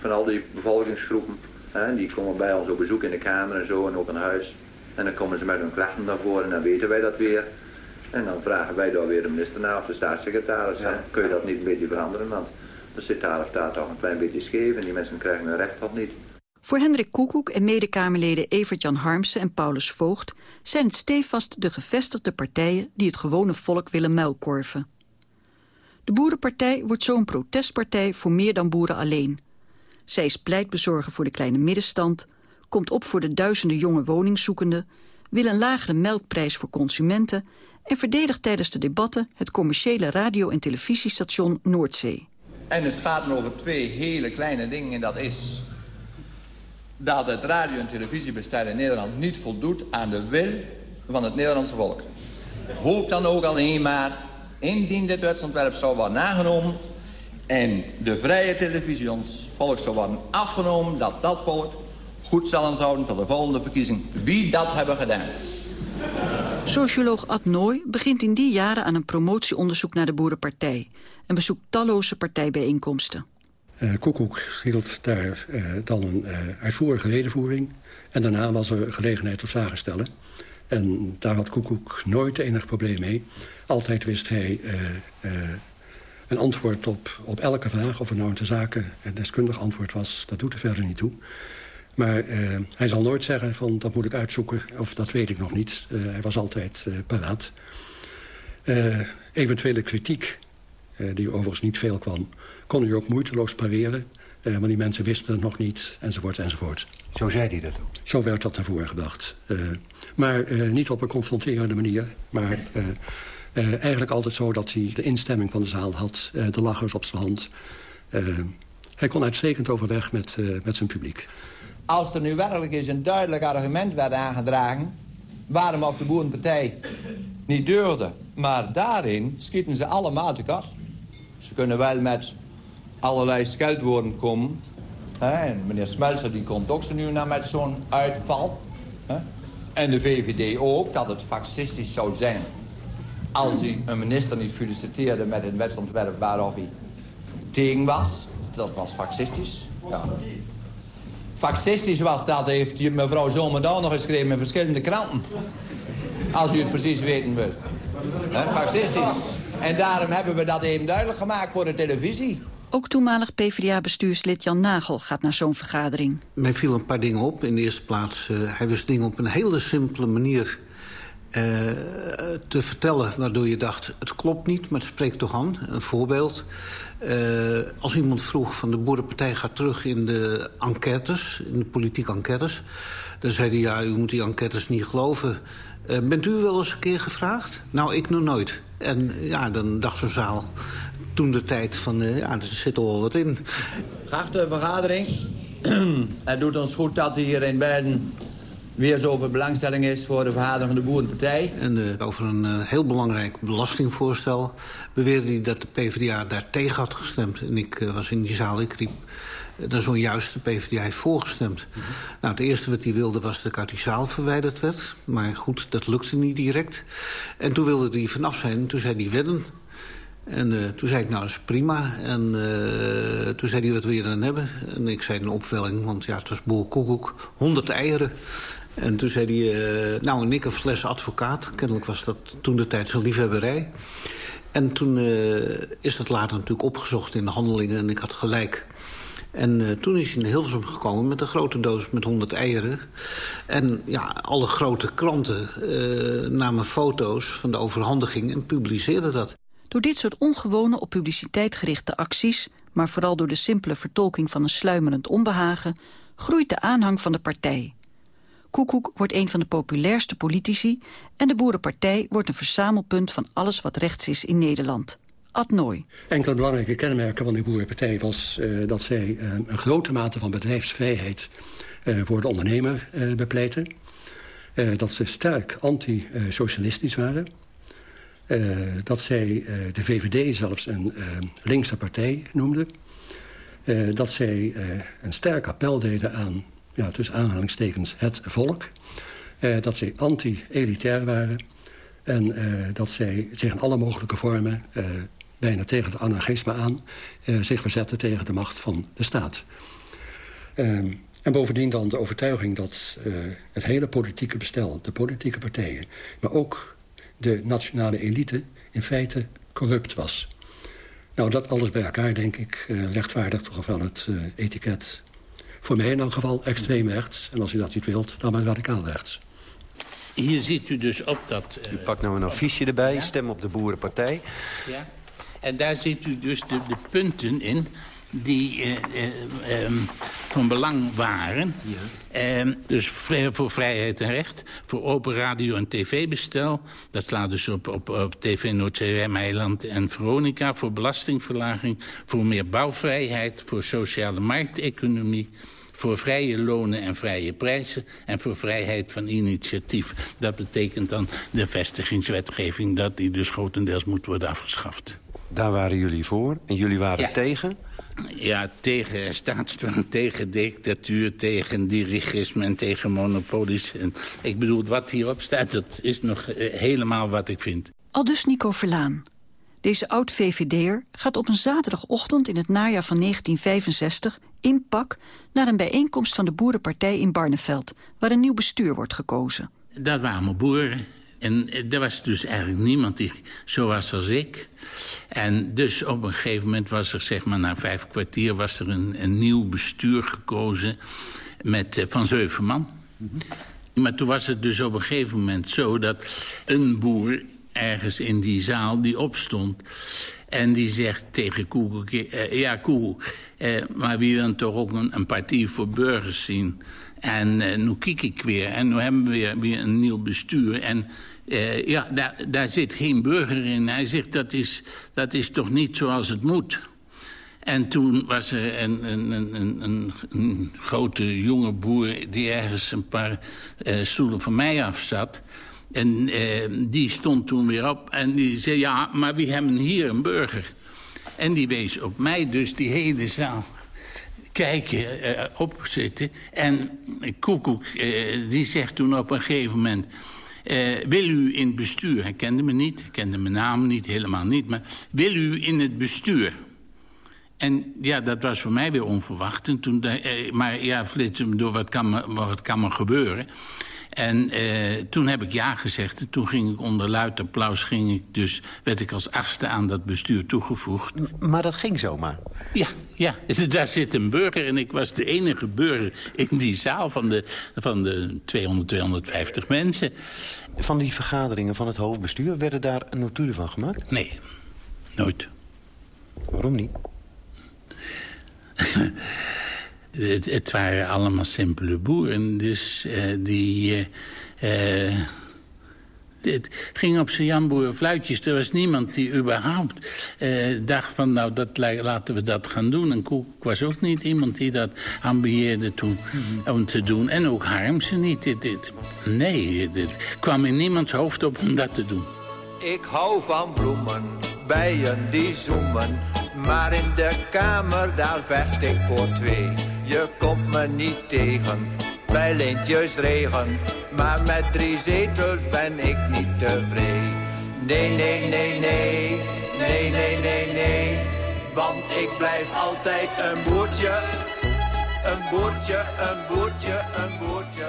van al die bevolkingsgroepen. Hè, die komen bij ons op bezoek in de Kamer en zo en ook in huis. En dan komen ze met hun klachten naar voren en dan weten wij dat weer. En dan vragen wij daar weer de minister naar of de staatssecretaris. Ja. Kun je dat niet een beetje veranderen? Want er zit daar of daar toch een klein beetje scheef en die mensen krijgen hun recht of niet. Voor Hendrik Koekoek en medekamerleden Evert-Jan Harmsen en Paulus Voogd... zijn het stevast de gevestigde partijen die het gewone volk willen muilkorven. De Boerenpartij wordt zo'n protestpartij voor meer dan boeren alleen. Zij is pleitbezorger voor de kleine middenstand... komt op voor de duizenden jonge woningzoekenden... wil een lagere melkprijs voor consumenten... en verdedigt tijdens de debatten het commerciële radio- en televisiestation Noordzee. En het gaat over twee hele kleine dingen en dat is dat het radio- en televisiebestel in Nederland niet voldoet aan de wil van het Nederlandse volk. Hoop dan ook alleen maar, indien dit wetsontwerp zou worden nagenomen... en de vrije televisie ons volk zou worden afgenomen... dat dat volk goed zal onthouden tot de volgende verkiezing wie dat hebben gedaan. Socioloog Ad Nooy begint in die jaren aan een promotieonderzoek naar de Boerenpartij... en bezoekt talloze partijbijeenkomsten. Uh, Koekoek hield daar uh, dan een uh, uitvoerige redenvoering... en daarna was er gelegenheid tot vragen stellen. En daar had Koekoek nooit enig probleem mee. Altijd wist hij een antwoord op, op elke vraag... of er nou een zaken een deskundig antwoord was, dat doet er verder niet toe... Maar uh, hij zal nooit zeggen van dat moet ik uitzoeken of dat weet ik nog niet. Uh, hij was altijd uh, paraat. eventuele kritiek, die overigens niet veel kwam... kon hij ook moeiteloos pareren. want die mensen wisten het nog niet, enzovoort, enzovoort. Zo zei hij dat ook? Zo werd dat naar voren gebracht. maar niet op een confronterende manier. Maar eigenlijk altijd zo dat hij de instemming van de zaal had. de lachers op zijn hand. hij kon uitstekend overweg met, met zijn publiek. Als er nu werkelijk eens een duidelijk argument werd aangedragen... waarom of de Boerenpartij niet durfde. Maar daarin schieten ze allemaal tekort. Ze kunnen wel met allerlei scheldwoorden komen. En meneer Smelser die komt ook zo nu naar met zo'n uitval. Hè? En de VVD ook, dat het fascistisch zou zijn... als hij een minister niet feliciteerde met een wetsontwerp waarof hij tegen was. Dat was fascistisch. Ja. Fascistisch was dat, heeft mevrouw Zomerdaal nog geschreven in verschillende kranten. Als u het precies weten wilt. He, fascistisch. En daarom hebben we dat even duidelijk gemaakt voor de televisie. Ook toenmalig PvdA-bestuurslid Jan Nagel gaat naar zo'n vergadering. Mij viel een paar dingen op. In de eerste plaats, uh, hij wist dingen op een hele simpele manier te vertellen... waardoor je dacht, het klopt niet, maar het spreekt toch aan. Een voorbeeld. Uh, als iemand vroeg van de Boerenpartij gaat terug in de enquêtes... in de politieke enquêtes... dan zei hij, ja, u moet die enquêtes niet geloven. Uh, bent u wel eens een keer gevraagd? Nou, ik nog nooit. En ja, dan dacht zo'n zaal toen de tijd van, ja, er zit al wat in. Geachte vergadering, het doet ons goed dat u hier in Beiden weer zoveel belangstelling is voor de vergadering van de Boerenpartij. En uh, over een uh, heel belangrijk belastingvoorstel beweerde hij dat de PvdA daar tegen had gestemd. En ik uh, was in die zaal, ik riep, daar zo'n juist de PvdA heeft voorgestemd. Mm -hmm. Nou, het eerste wat hij wilde was dat ik uit die zaal verwijderd werd. Maar goed, dat lukte niet direct. En toen wilde hij vanaf zijn, toen zei hij wedden. En uh, toen zei ik, nou, dat is prima. En uh, toen zei hij, wat wil je dan hebben? En ik zei een opwelling, want ja, het was boer koekoek. 100 eieren. En toen zei hij, uh, nou, en ik een fles advocaat. Kennelijk was dat toen de tijd zijn liefhebberij. En toen uh, is dat later natuurlijk opgezocht in de handelingen. En ik had gelijk. En uh, toen is hij in Hilversum gekomen met een grote doos met 100 eieren. En ja, alle grote kranten namen foto's van de overhandiging en publiceerden dat. Door dit soort ongewone op publiciteit gerichte acties... maar vooral door de simpele vertolking van een sluimerend onbehagen... groeit de aanhang van de partij. Koekoek wordt een van de populairste politici... en de Boerenpartij wordt een verzamelpunt van alles wat rechts is in Nederland. Ad Nooy. Enkele belangrijke kenmerken van de Boerenpartij was uh, dat zij uh, een grote mate van bedrijfsvrijheid uh, voor de ondernemer bepleiten. dat ze sterk anti-socialistisch waren. dat zij de VVD zelfs een linkse partij noemden. dat zij een sterk appel deden aan ja, tussen aanhalingstekens het volk. Uh, dat zij anti-elitair waren. En uh, dat zij zich in alle mogelijke vormen, uh, bijna tegen het anarchisme aan... zich verzetten tegen de macht van de staat. Ehm, en bovendien dan de overtuiging dat het hele politieke bestel... de politieke partijen, maar ook de nationale elite... in feite corrupt was. Nou, dat alles bij elkaar, denk ik, rechtvaardigt toch wel het etiket voor mij in elk geval extreem rechts. En als u dat niet wilt, dan maar radicaal rechts. Hier ziet u dus op dat... Uh, u pakt nou een affiche erbij, ja? stem op de Boerenpartij. Ja, en daar ziet u dus de, de punten in die uh, uh, um, van belang waren. Ja. Uh, dus voor vrijheid en recht, voor open radio- en tv-bestel. Dat slaat dus op, op, op TV Noord-Zeeland en Veronica. Voor belastingverlaging, voor meer bouwvrijheid, voor sociale markteconomie voor vrije lonen en vrije prijzen... en voor vrijheid van initiatief. Dat betekent dan de vestigingswetgeving... dat die dus grotendeels moet worden afgeschaft. Daar waren jullie voor en jullie waren Ja. tegen? Ja, tegen staatsdwang, tegen dictatuur, tegen dirigisme en tegen monopolies. En ik bedoel, wat hierop staat, dat is nog eh, helemaal wat ik vind. Aldus Nico Verlaan. Deze oud-VVD'er gaat op een zaterdagochtend in het najaar van 1965 in pak naar een bijeenkomst van de Boerenpartij in Barneveld, waar een nieuw bestuur wordt gekozen. Dat waren mijn boeren. En eh, er was dus eigenlijk niemand die zo was als ik. En dus op een gegeven moment was er, zeg maar, na vijf kwartier... was er een, een nieuw bestuur gekozen met, eh, van zeven man. Maar toen was het dus op een gegeven moment zo dat een boer ergens in die zaal die opstond... en die zegt tegen Koekoek, eh, ja eh, maar wie wil toch ook een, een partij voor burgers zien... En eh, nu kijk ik weer en nu hebben we weer, weer een nieuw bestuur. En eh, ja, daar, daar zit geen burger in. Hij zegt, dat is, dat is toch niet zoals het moet. En toen was er een, een, een, een, een, grote jonge boer... die ergens een paar eh, stoelen van mij af zat. En die stond toen weer op en die zei... ja, maar wie hebben hier een burger? En die wees op mij, dus die hele zaal kijken, eh, opzitten. En Koekoek, eh, die zegt toen op een gegeven moment... eh, wil u in het bestuur, hij kende me niet, hij kende mijn naam niet, helemaal niet... maar wil u in het bestuur? En ja, dat was voor mij weer onverwacht. En toen, maar ja, flits hem door, wat kan me, wat kan me gebeuren? En eh, toen heb ik ja gezegd. En toen ging ik onder luid applaus, ging ik dus, werd ik als achtste aan dat bestuur toegevoegd. Maar dat ging zomaar? Ja, ja, daar zit een burger en ik was de enige burger in die zaal van de, van de 200, 250 mensen. Van die vergaderingen van het hoofdbestuur, werden daar notulen van gemaakt? Nee, nooit. Waarom niet? Het, het waren allemaal simpele boeren, dus eh, die... eh, eh, het ging op zijn jamboeren fluitjes. Er was niemand die überhaupt eh, dacht van... nou, dat, la- laten we dat gaan doen. En Koek was ook niet iemand die dat ambieerde toen om te doen. En ook Harmse niet. Dit, dit, nee, dit kwam in niemands hoofd op om dat te doen. Ik hou van bloemen, bijen die zoemen. Maar in de kamer, daar vecht ik voor twee. Je komt me niet tegen, bij lintjes regen. Maar met drie zetels ben ik niet tevreden. Nee, nee, nee, nee, nee, nee, nee, nee. Want ik blijf altijd een boertje. Een boertje, een boertje, een boertje.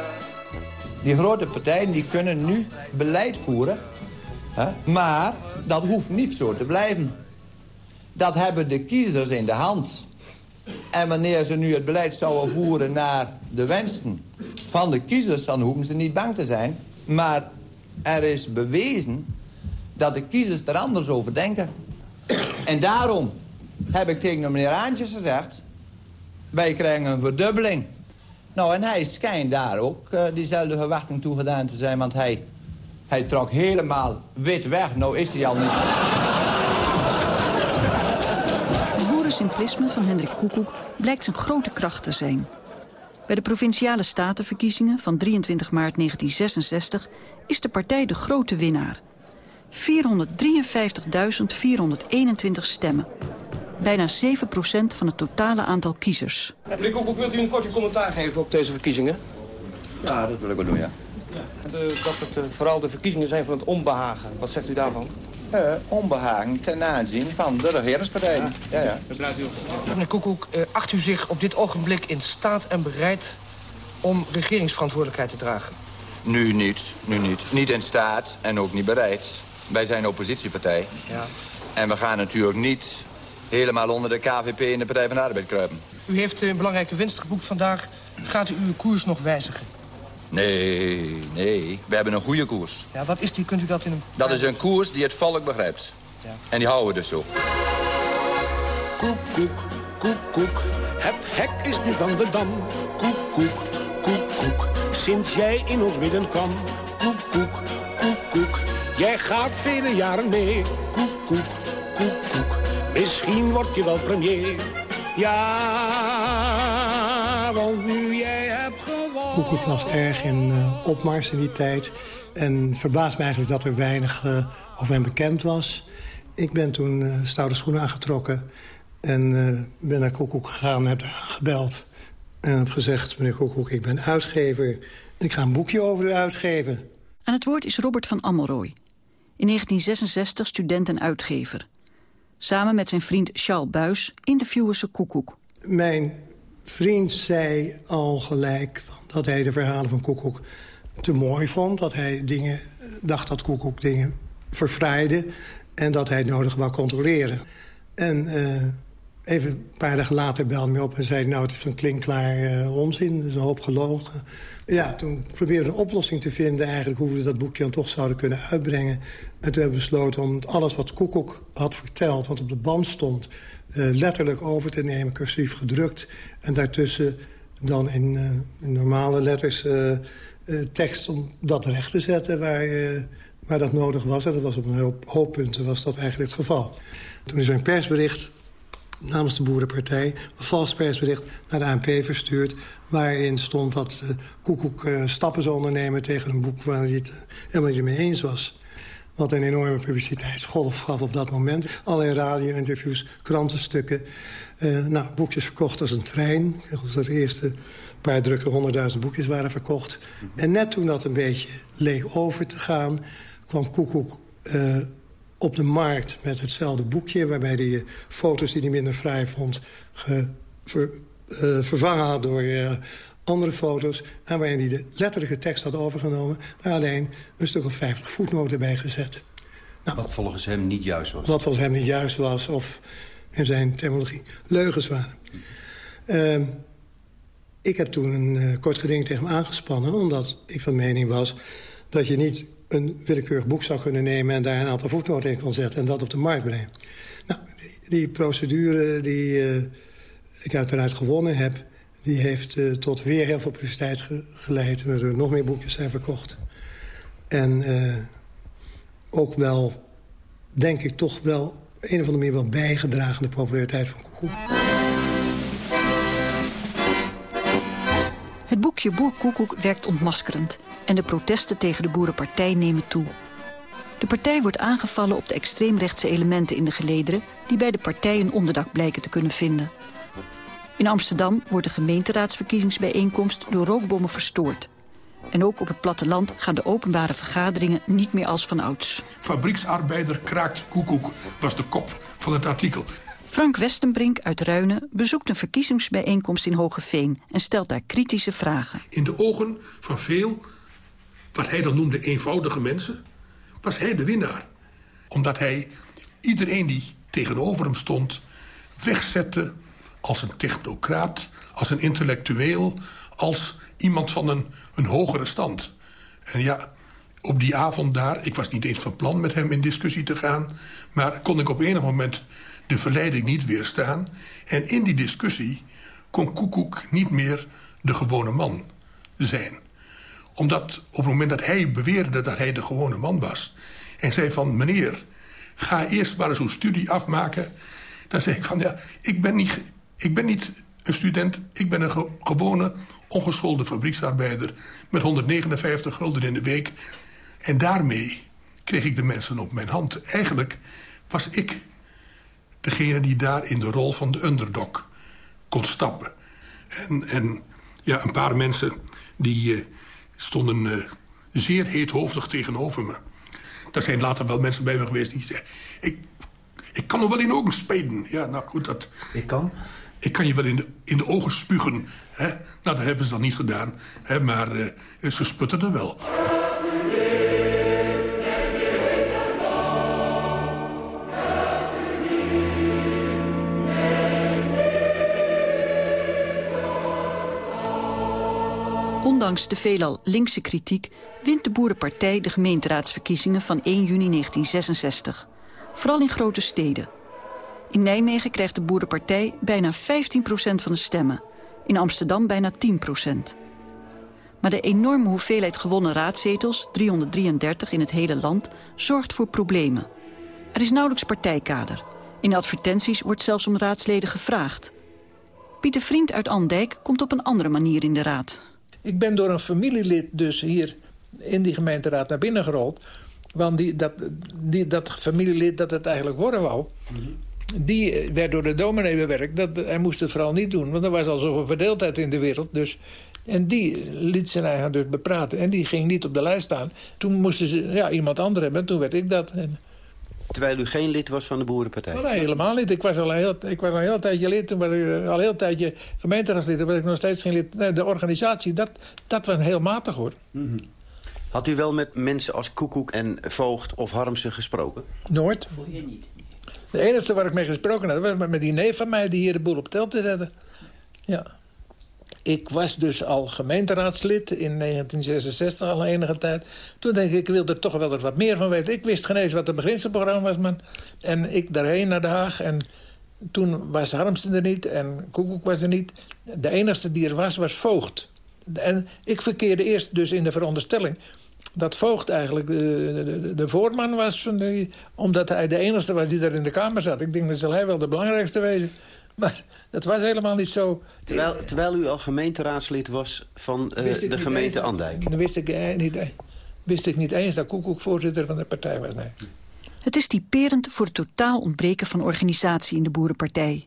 Die grote partijen die kunnen nu beleid voeren. Hè? Maar dat hoeft niet zo te blijven. Dat hebben de kiezers in de hand. En wanneer ze nu het beleid zouden voeren naar de wensen van de kiezers... dan hoeven ze niet bang te zijn. Maar er is bewezen dat de kiezers er anders over denken. En daarom heb ik tegen de meneer Aantjes gezegd... wij krijgen een verdubbeling. Nou, en hij schijnt daar ook eh, diezelfde verwachting toe gedaan te zijn... want hij, hij trok helemaal wit weg. Nou is hij al niet. Het boerensimplisme van Hendrik Koekoek blijkt zijn grote kracht te zijn. Bij de provinciale statenverkiezingen van 23 maart 1966 is de partij de grote winnaar. 453.421 stemmen. Bijna 7% van het totale aantal kiezers. Meneer Koekoek, wilt u een korte commentaar geven op deze verkiezingen? Ja, dat wil ik wel doen, ja. Eh, dat het eh, vooral de verkiezingen zijn van het onbehagen. Wat zegt u daarvan? Eh, onbehagen ten aanzien van de regeringspartij. Ja, ja. Meneer Koekoek, eh, acht u zich op dit ogenblik in staat en bereid om regeringsverantwoordelijkheid te dragen? Nu niet, nu niet. Niet in staat en ook niet bereid. Wij zijn oppositiepartij. Ja. En we gaan natuurlijk niet helemaal onder de KVP in de Partij van de Arbeid kruipen. U heeft eh, een belangrijke winst geboekt vandaag. Gaat u uw koers nog wijzigen? Nee, nee. We hebben een goede koers. Ja, wat is die? Kunt u dat in een... Dat is een koers die het volk begrijpt. Ja. En die houden we dus zo. Koek, koek, koek, koek. Het hek is nu van de dam. Koek, koek, koek, koek. Sinds jij in ons midden kwam. Koek, koek, koek, koek. Jij gaat vele jaren mee. Koek, koek, koek, koek. Misschien word je wel premier. Ja, want nu. Koekoek was erg in eh, opmars in die tijd. En verbaast me eigenlijk dat er weinig eh, over hem bekend was. Ik ben toen uh, stoute schoenen aangetrokken en ben naar Koekoek gegaan en heb daar gebeld. En heb gezegd, meneer Koekoek, ik ben uitgever. Ik ga een boekje over u uitgeven. Aan het woord is Robert van Ammelrooy. In 1966 student en uitgever. Samen met zijn vriend Charles Buis interviewen ze Koekoek. Mijn vriend zei al gelijk dat hij de verhalen van Koekoek te mooi vond. Dat hij dingen, dacht dat Koekoek dingen verfraaide. En dat hij het nodig wou controleren. En uh, even een paar dagen later belde hij op en zei... nou, het is een klinkklaar uh, onzin, is een hoop gelogen. Ja, toen probeerden we een oplossing te vinden... eigenlijk hoe we dat boekje dan toch zouden kunnen uitbrengen. En toen hebben we besloten om alles wat Koekoek had verteld... wat op de band stond, uh, letterlijk over te nemen, cursief gedrukt. En daartussen dan in, uh, in normale letters tekst om dat recht te zetten... waar waar dat nodig was. En dat was op een hoop, punten was dat eigenlijk het geval. Toen is er een persbericht namens de Boerenpartij... een vals persbericht naar de ANP verstuurd... waarin stond dat Koekoek stappen zou ondernemen... tegen een boek waar hij het helemaal niet mee eens was. Wat een enorme publiciteitsgolf gaf op dat moment. Allerlei radio-interviews, krantenstukken. Uh, nou, boekjes verkocht als een trein. Dat eerste paar drukken honderdduizend boekjes waren verkocht. En net toen dat een beetje leek over te gaan kwam Koekoek uh, op de markt met hetzelfde boekje... waarbij hij uh, foto's die hij minder vrij vond... Ge, ver, uh, vervangen had door andere foto's... en waarin hij de letterlijke tekst had overgenomen... maar alleen een stuk of vijftig voetnoten bij gezet. Nou, wat volgens hem niet juist was. Wat volgens hem niet juist was of in zijn terminologie leugens waren. Ehm, ik heb toen een kort geding tegen hem aangespannen... omdat ik van mening was dat je niet een willekeurig boek zou kunnen nemen... en daar een aantal voetnoten in kan zetten en dat op de markt brengen. Nou, die, procedure die uh, ik uiteraard gewonnen heb... die heeft uh, tot weer heel veel publiciteit ge geleid... waardoor nog meer boekjes zijn verkocht. En ook wel, denk ik, toch wel... een of andere manier wel bijgedragen... de populariteit van Koekoek. Het boekje Boer Koekoek werkt ontmaskerend... en de protesten tegen de Boerenpartij nemen toe. De partij wordt aangevallen op de extreemrechtse elementen in de gelederen... die bij de partij een onderdak blijken te kunnen vinden. In Amsterdam wordt de gemeenteraadsverkiezingsbijeenkomst... door rookbommen verstoord. En ook op het platteland gaan de openbare vergaderingen niet meer als van ouds. Fabrieksarbeider kraakt koekoek was de kop van het artikel. Frank Westenbrink uit Ruinen bezoekt een verkiezingsbijeenkomst in Hogeveen... en stelt daar kritische vragen. In de ogen van veel, wat hij dan noemde eenvoudige mensen... was hij de winnaar. Omdat hij iedereen die tegenover hem stond... wegzette als een technocraat, als een intellectueel... als iemand van een, een hogere stand. En ja, op die avond daar, ik was niet eens van plan met hem in discussie te gaan... maar kon ik op enig moment de verleiding niet weerstaan. En in die discussie kon Koekoek niet meer de gewone man zijn. Omdat op het moment dat hij beweerde dat hij de gewone man was... en zei van, meneer, ga eerst maar eens studie afmaken... dan zei ik van, ja, ik ben niet, ik ben niet een student... ik ben een ge gewone, ongeschoolde fabrieksarbeider... met 159 gulden in de week. En daarmee kreeg ik de mensen op mijn hand. Eigenlijk was ik degene die daar in de rol van de underdog kon stappen. En, en ja, een paar mensen die uh, stonden uh, zeer heethoofdig tegenover me. Er zijn later wel mensen bij me geweest die zeiden... ik, ik kan nog wel in ogen spelen. Ja, nou goed, dat... Ik kan? Ik kan je wel in de, in de ogen spugen. Hè? Nou, dat hebben ze dan niet gedaan. Hè? Maar uh, ze sputterden wel. Ondanks de veelal linkse kritiek wint de Boerenpartij de gemeenteraadsverkiezingen van 1 juni 1966. Vooral in grote steden. In Nijmegen krijgt de Boerenpartij bijna 15% van de stemmen. In Amsterdam bijna 10% Maar de enorme hoeveelheid gewonnen raadzetels, 333 in het hele land, zorgt voor problemen. Er is nauwelijks partijkader. In advertenties wordt zelfs om raadsleden gevraagd. Pieter Vriend uit Andijk komt op een andere manier in de raad. Ik ben door een familielid dus hier in die gemeenteraad naar binnen gerold. Want die, dat, die, dat familielid dat het eigenlijk worden wou... die werd door de dominee bewerkt. Dat, hij moest het vooral niet doen, want er was al zoveel verdeeldheid in de wereld. Dus, en die liet zijn eigen dus bepraten. En die ging niet op de lijst staan. Toen moesten ze ja, iemand anders hebben, toen werd ik dat. En, Terwijl u geen lid was van de Boerenpartij? Oh, nee, helemaal niet. Ik was al een heel, ik was al een heel tijdje lid. Toen was ik eh, al een heel tijdje gemeenteraadslid. Toen was ik nog steeds geen lid. Nee, de organisatie, dat, dat was heel matig hoor. Had u wel met mensen als Koekoek en Voogd of Harmsen gesproken? Nooit. Voor je niet. De enige waar ik mee gesproken had, was met die neef van mij... die hier de boel op tel te zetten. Ja. Ik was dus al gemeenteraadslid in 1966, al enige tijd. Toen denk ik, ik wil er toch wel wat meer van weten. Ik wist geen eens wat het beginselprogramma was, man. En ik daarheen naar Den Haag. En toen was Harmsen er niet en Koekoek was er niet. De enige die er was, was Voogd. En ik verkeerde eerst dus in de veronderstelling... dat Voogd eigenlijk de, de, de voorman was... Van die, omdat hij de enige was die daar in de Kamer zat. Ik denk, dat zal hij wel de belangrijkste wezen. Maar dat was helemaal niet zo. Terwijl, terwijl u al gemeenteraadslid was van eh, de gemeente Andijk? Dan wist ik, eh, niet, eh, wist ik niet eens dat Koekoek voorzitter van de partij was. Nee. Het is typerend voor het totaal ontbreken van organisatie in de Boerenpartij.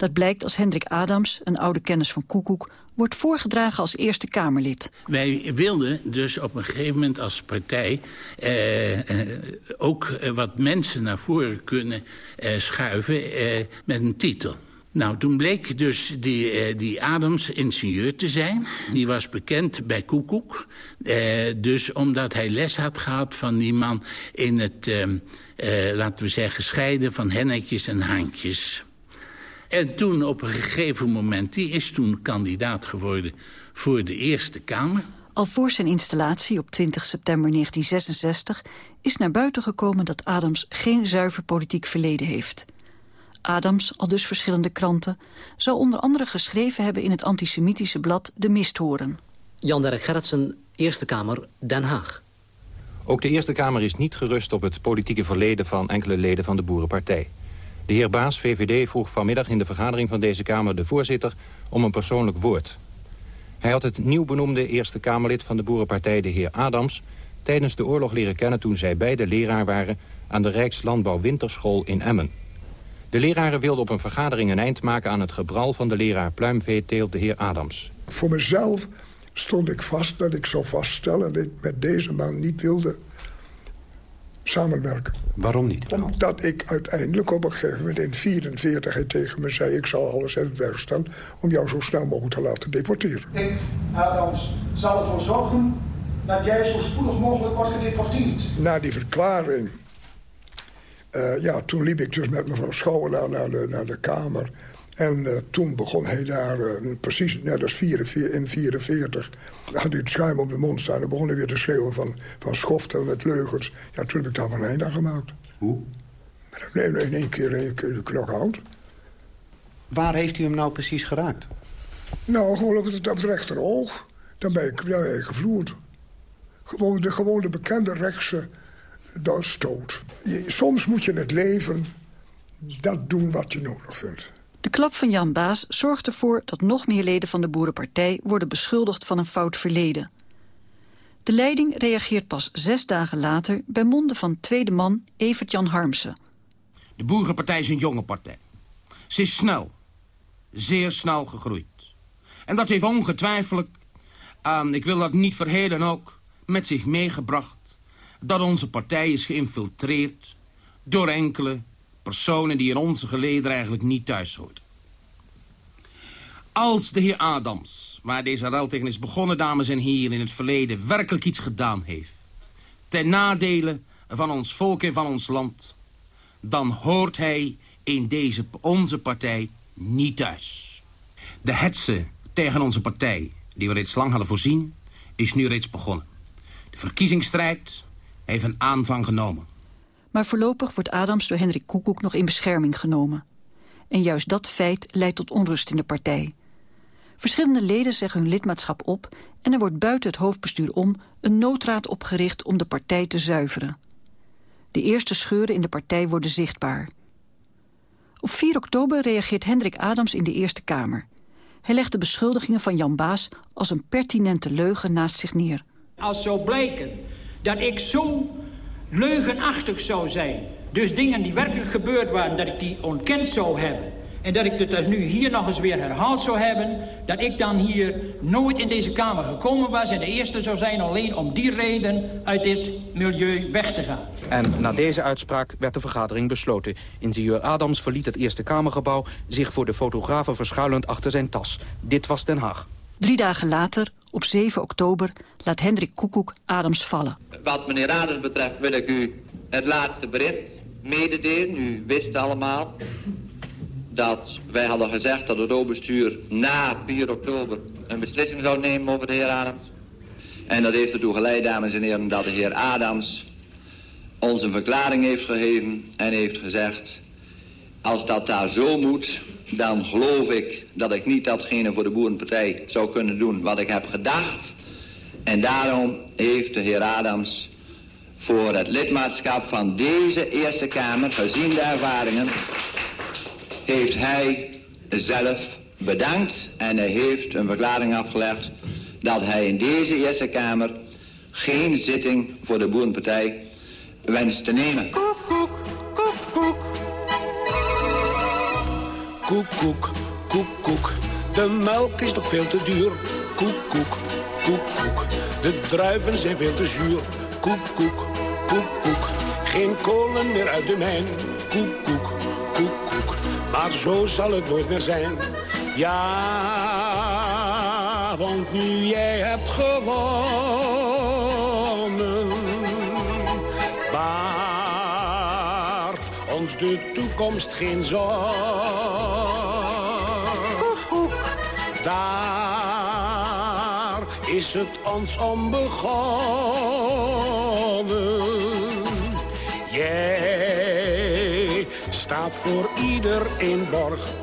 Dat blijkt als Hendrik Adams, een oude kennis van Koekoek... wordt voorgedragen als Eerste Kamerlid. Wij wilden dus op een gegeven moment als partij... eh, eh, ook eh, wat mensen naar voren kunnen eh, schuiven eh, met een titel. Nou, toen bleek dus die, die Adams ingenieur te zijn. Die was bekend bij Koekoek. Eh, dus omdat hij les had gehad van die man... in het, eh, eh, laten we zeggen, scheiden van hennetjes en haantjes... En toen op een gegeven moment, die is toen kandidaat geworden voor de Eerste Kamer. Al voor zijn installatie op 20 september 1966 is naar buiten gekomen dat Adams geen zuiver politiek verleden heeft. Adams, al dus verschillende kranten, zou onder andere geschreven hebben in het antisemitische blad De Misthoren. Jan Dirk Gerritsen, Eerste Kamer, Den Haag. Ook de Eerste Kamer is niet gerust op het politieke verleden van enkele leden van de Boerenpartij. De heer Baas, VVD, vroeg vanmiddag in de vergadering van deze Kamer de voorzitter om een persoonlijk woord. Hij had het nieuw benoemde Eerste Kamerlid van de Boerenpartij, de heer Adams, tijdens de oorlog leren kennen toen zij beide leraar waren aan de Rijkslandbouw Winterschool in Emmen. De leraren wilden op een vergadering een eind maken aan het gebral van de leraar pluimveeteelt, de heer Adams. Voor mezelf stond ik vast dat ik zou vaststellen... dat ik met deze man niet wilde samenwerken. Waarom niet? Omdat ik uiteindelijk op een gegeven moment in 1944 hij tegen me zei... ik zal alles in het werk staan om jou zo snel mogelijk te laten deporteren. Ik, Adams, zal ervoor zorgen dat jij zo spoedig mogelijk wordt gedeporteerd. Na die verklaring... eh, ja, toen liep ik dus met mevrouw Schouwen naar de, naar de kamer... En eh, toen begon hij daar, eh, precies net als 44, in 1944... had hij het schuim op de mond staan. Dan begon hij weer te schreeuwen van, van schoften met leugens. Ja, toen heb ik daar een eind aan gemaakt. Hoe? Met een, in één keer in één keer de knock-out. Waar heeft u hem nou precies geraakt? Nou, gewoon op het, op het rechteroog. Dan ben ik, dan ben ik gevloerd. Gewoon de, gewoon de bekende rechtse. Je- Soms moet je in het leven dat doen wat je nodig vindt. De klap van Jan Baas zorgt ervoor dat nog meer leden van de Boerenpartij worden beschuldigd van een fout verleden. De leiding reageert pas zes dagen later bij monden van tweede man Evert-Jan Harmsen. De Boerenpartij is een jonge partij. Ze is snel, zeer snel gegroeid. En dat heeft ongetwijfeld, ehm, ik wil dat niet verhelen ook, met zich meegebracht dat onze partij is geïnfiltreerd door enkele personen die in onze geleden eigenlijk niet thuis hoorden. Als de heer Adams, waar deze rel tegen is begonnen, dames en heren, in het verleden werkelijk iets gedaan heeft, ten nadele van ons volk en van ons land, dan hoort hij in deze, onze partij niet thuis. De hetze tegen onze partij, die we reeds lang hadden voorzien, is nu reeds begonnen. De verkiezingsstrijd heeft een aanvang genomen. Maar voorlopig wordt Adams door Hendrik Koekoek nog in bescherming genomen. En juist dat feit leidt tot onrust in de partij. Verschillende leden zeggen hun lidmaatschap op... en er wordt buiten het hoofdbestuur om een noodraad opgericht om de partij te zuiveren. De eerste scheuren in de partij worden zichtbaar. Op 4 oktober reageert Hendrik Adams in de Eerste Kamer. Hij legt de beschuldigingen van Jan Baas als een pertinente leugen naast zich neer. Als zou blijken dat ik zo leugenachtig zou zijn... dus dingen die werkelijk gebeurd waren, dat ik die ontkend zou hebben... en dat ik het dus nu hier nog eens weer herhaald zou hebben... dat ik dan hier nooit in deze Kamer gekomen was... en de eerste zou zijn alleen om die reden uit dit milieu weg te gaan. En na deze uitspraak werd de vergadering besloten. Ingenieur Adams verliet het Eerste Kamergebouw... zich voor de fotografen verschuilend achter zijn tas. Dit was Den Haag. Drie dagen later, op 7 oktober, laat Hendrik Koekoek Adams vallen. Wat meneer Adams betreft wil ik u het laatste bericht mededelen. U wist allemaal dat wij hadden gezegd dat het oberstuur na 4 oktober een beslissing zou nemen over de heer Adams. En dat heeft ertoe geleid, dames en heren, dat de heer Adams ons een verklaring heeft gegeven en heeft gezegd... als dat daar zo moet, dan geloof ik dat ik niet datgene voor de Boerenpartij zou kunnen doen wat ik heb gedacht. En daarom heeft de heer Adams voor het lidmaatschap van deze Eerste Kamer, gezien de ervaringen, heeft hij zelf bedankt en hij heeft een verklaring afgelegd dat hij in deze Eerste Kamer geen zitting voor de Boerenpartij wenst te nemen. Koek, koek, koek, koek. De melk is nog veel te duur. Koek, koek, koek. De druiven zijn veel te zuur. Koek, koek, koek, koek. Geen kolen meer uit de mijn. Koek, koek, koek, koek. Maar zo zal het nooit meer zijn. Ja, want nu jij hebt gewonnen. Baart ons de toekomst geen zorg. Daar is het ons om begonnen. Jij staat voor ieder in borg.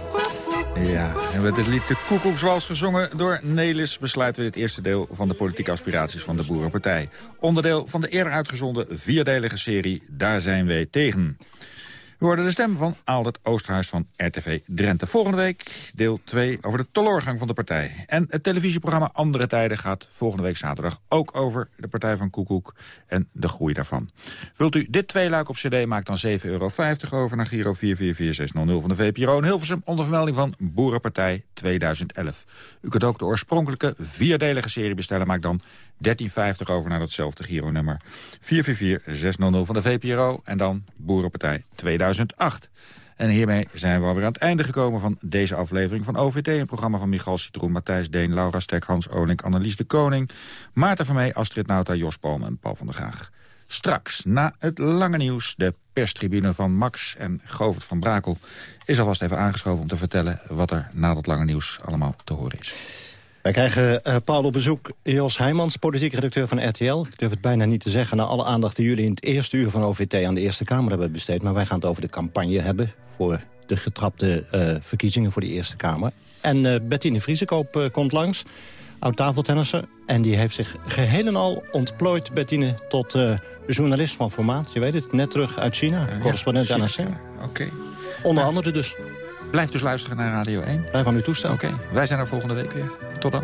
Ja, en met het lied De Koekoekswals gezongen door Nelis... besluiten we het eerste deel van de politieke aspiraties van de Boerenpartij. Onderdeel van de eerder uitgezonden vierdelige serie Daar zijn wij tegen. We hoorden de stem van Aaldert Oosterhuis van RTV Drenthe. Volgende week deel 2 over de teloorgang van de partij. En het televisieprogramma Andere Tijden gaat volgende week zaterdag... ook over de Partij van Koekoek en de groei daarvan. Wilt u dit tweeluik op cd, maak dan 7,50 euro over... naar Giro 444600 van de VPRO in Hilversum... onder vermelding van Boerenpartij 2011. U kunt ook de oorspronkelijke vierdelige serie bestellen. Maak dan 13,50 over naar datzelfde Giro-nummer. 444600 van de VPRO en dan Boerenpartij 2008. En hiermee zijn we alweer aan het einde gekomen van deze aflevering van OVT. Een programma van Michal Citroen, Matthijs Deen, Laura Stek, Hans Olink, Annelies de Koning... Maarten van Mee, Astrid Nauta, Jos Palm en Paul van der Graag. Straks, na het lange nieuws, de perstribune van Max en Govert van Brakel... is alvast even aangeschoven om te vertellen wat er na dat lange nieuws allemaal te horen is. Wij krijgen uh, Paul op bezoek Jos Heijmans, politiek redacteur van RTL. Ik durf het bijna niet te zeggen na alle aandacht die jullie in het eerste uur van OVT aan de Eerste Kamer hebben besteed. Maar wij gaan het over de campagne hebben voor de getrapte uh, verkiezingen voor de Eerste Kamer. En uh, Bettine Vriesekoop komt langs, oud-tafeltennisser. En die heeft zich geheel en al ontplooid, Bettine, tot journalist van formaat. Je weet het, net terug uit China, correspondent ja, NRC. Oké. Okay. Onder andere dus. Blijf dus luisteren naar Radio 1. Blijf aan uw toestel. Oké, okay. wij zijn er volgende week weer. Tot dan.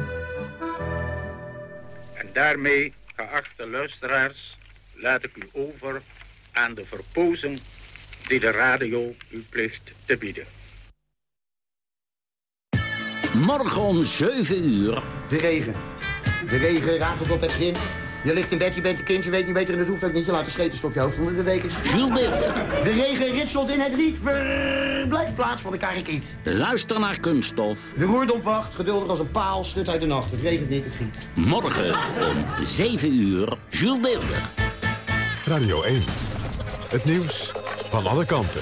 En daarmee, geachte luisteraars, laat ik u over aan de verpozen die de radio u plicht te bieden. Morgen om 7 uur. De regen. De regen ratelt op het begin. Je ligt in bed, je bent een kind, je weet niet beter en het hoeft ook niet. Je laat de scheten op je hoofd onder de dekens. Jules De regen ritselt in het riet. Verblijfplaats van de karikiet. Luister naar Kunststof. De roerdom wacht, geduldig als een paal, stut uit de nacht. Het regent niet, het giet. Morgen om 7 uur, Jules Deelder. Radio 1. Het nieuws van alle kanten.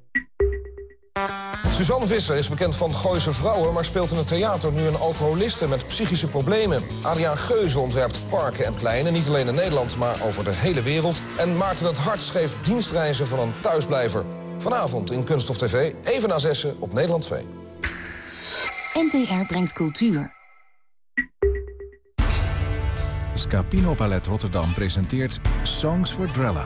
Suzanne Visser is bekend van Gooise Vrouwen... maar speelt in het theater nu een alcoholiste met psychische problemen. Adriaan Geuze ontwerpt parken en pleinen, niet alleen in Nederland... maar over de hele wereld. En Maarten het Hart schreef dienstreizen van een thuisblijver. Vanavond in Kunststof TV, even na zessen op Nederland 2. NTR brengt cultuur. Scapino Ballet Rotterdam presenteert Songs for Drella.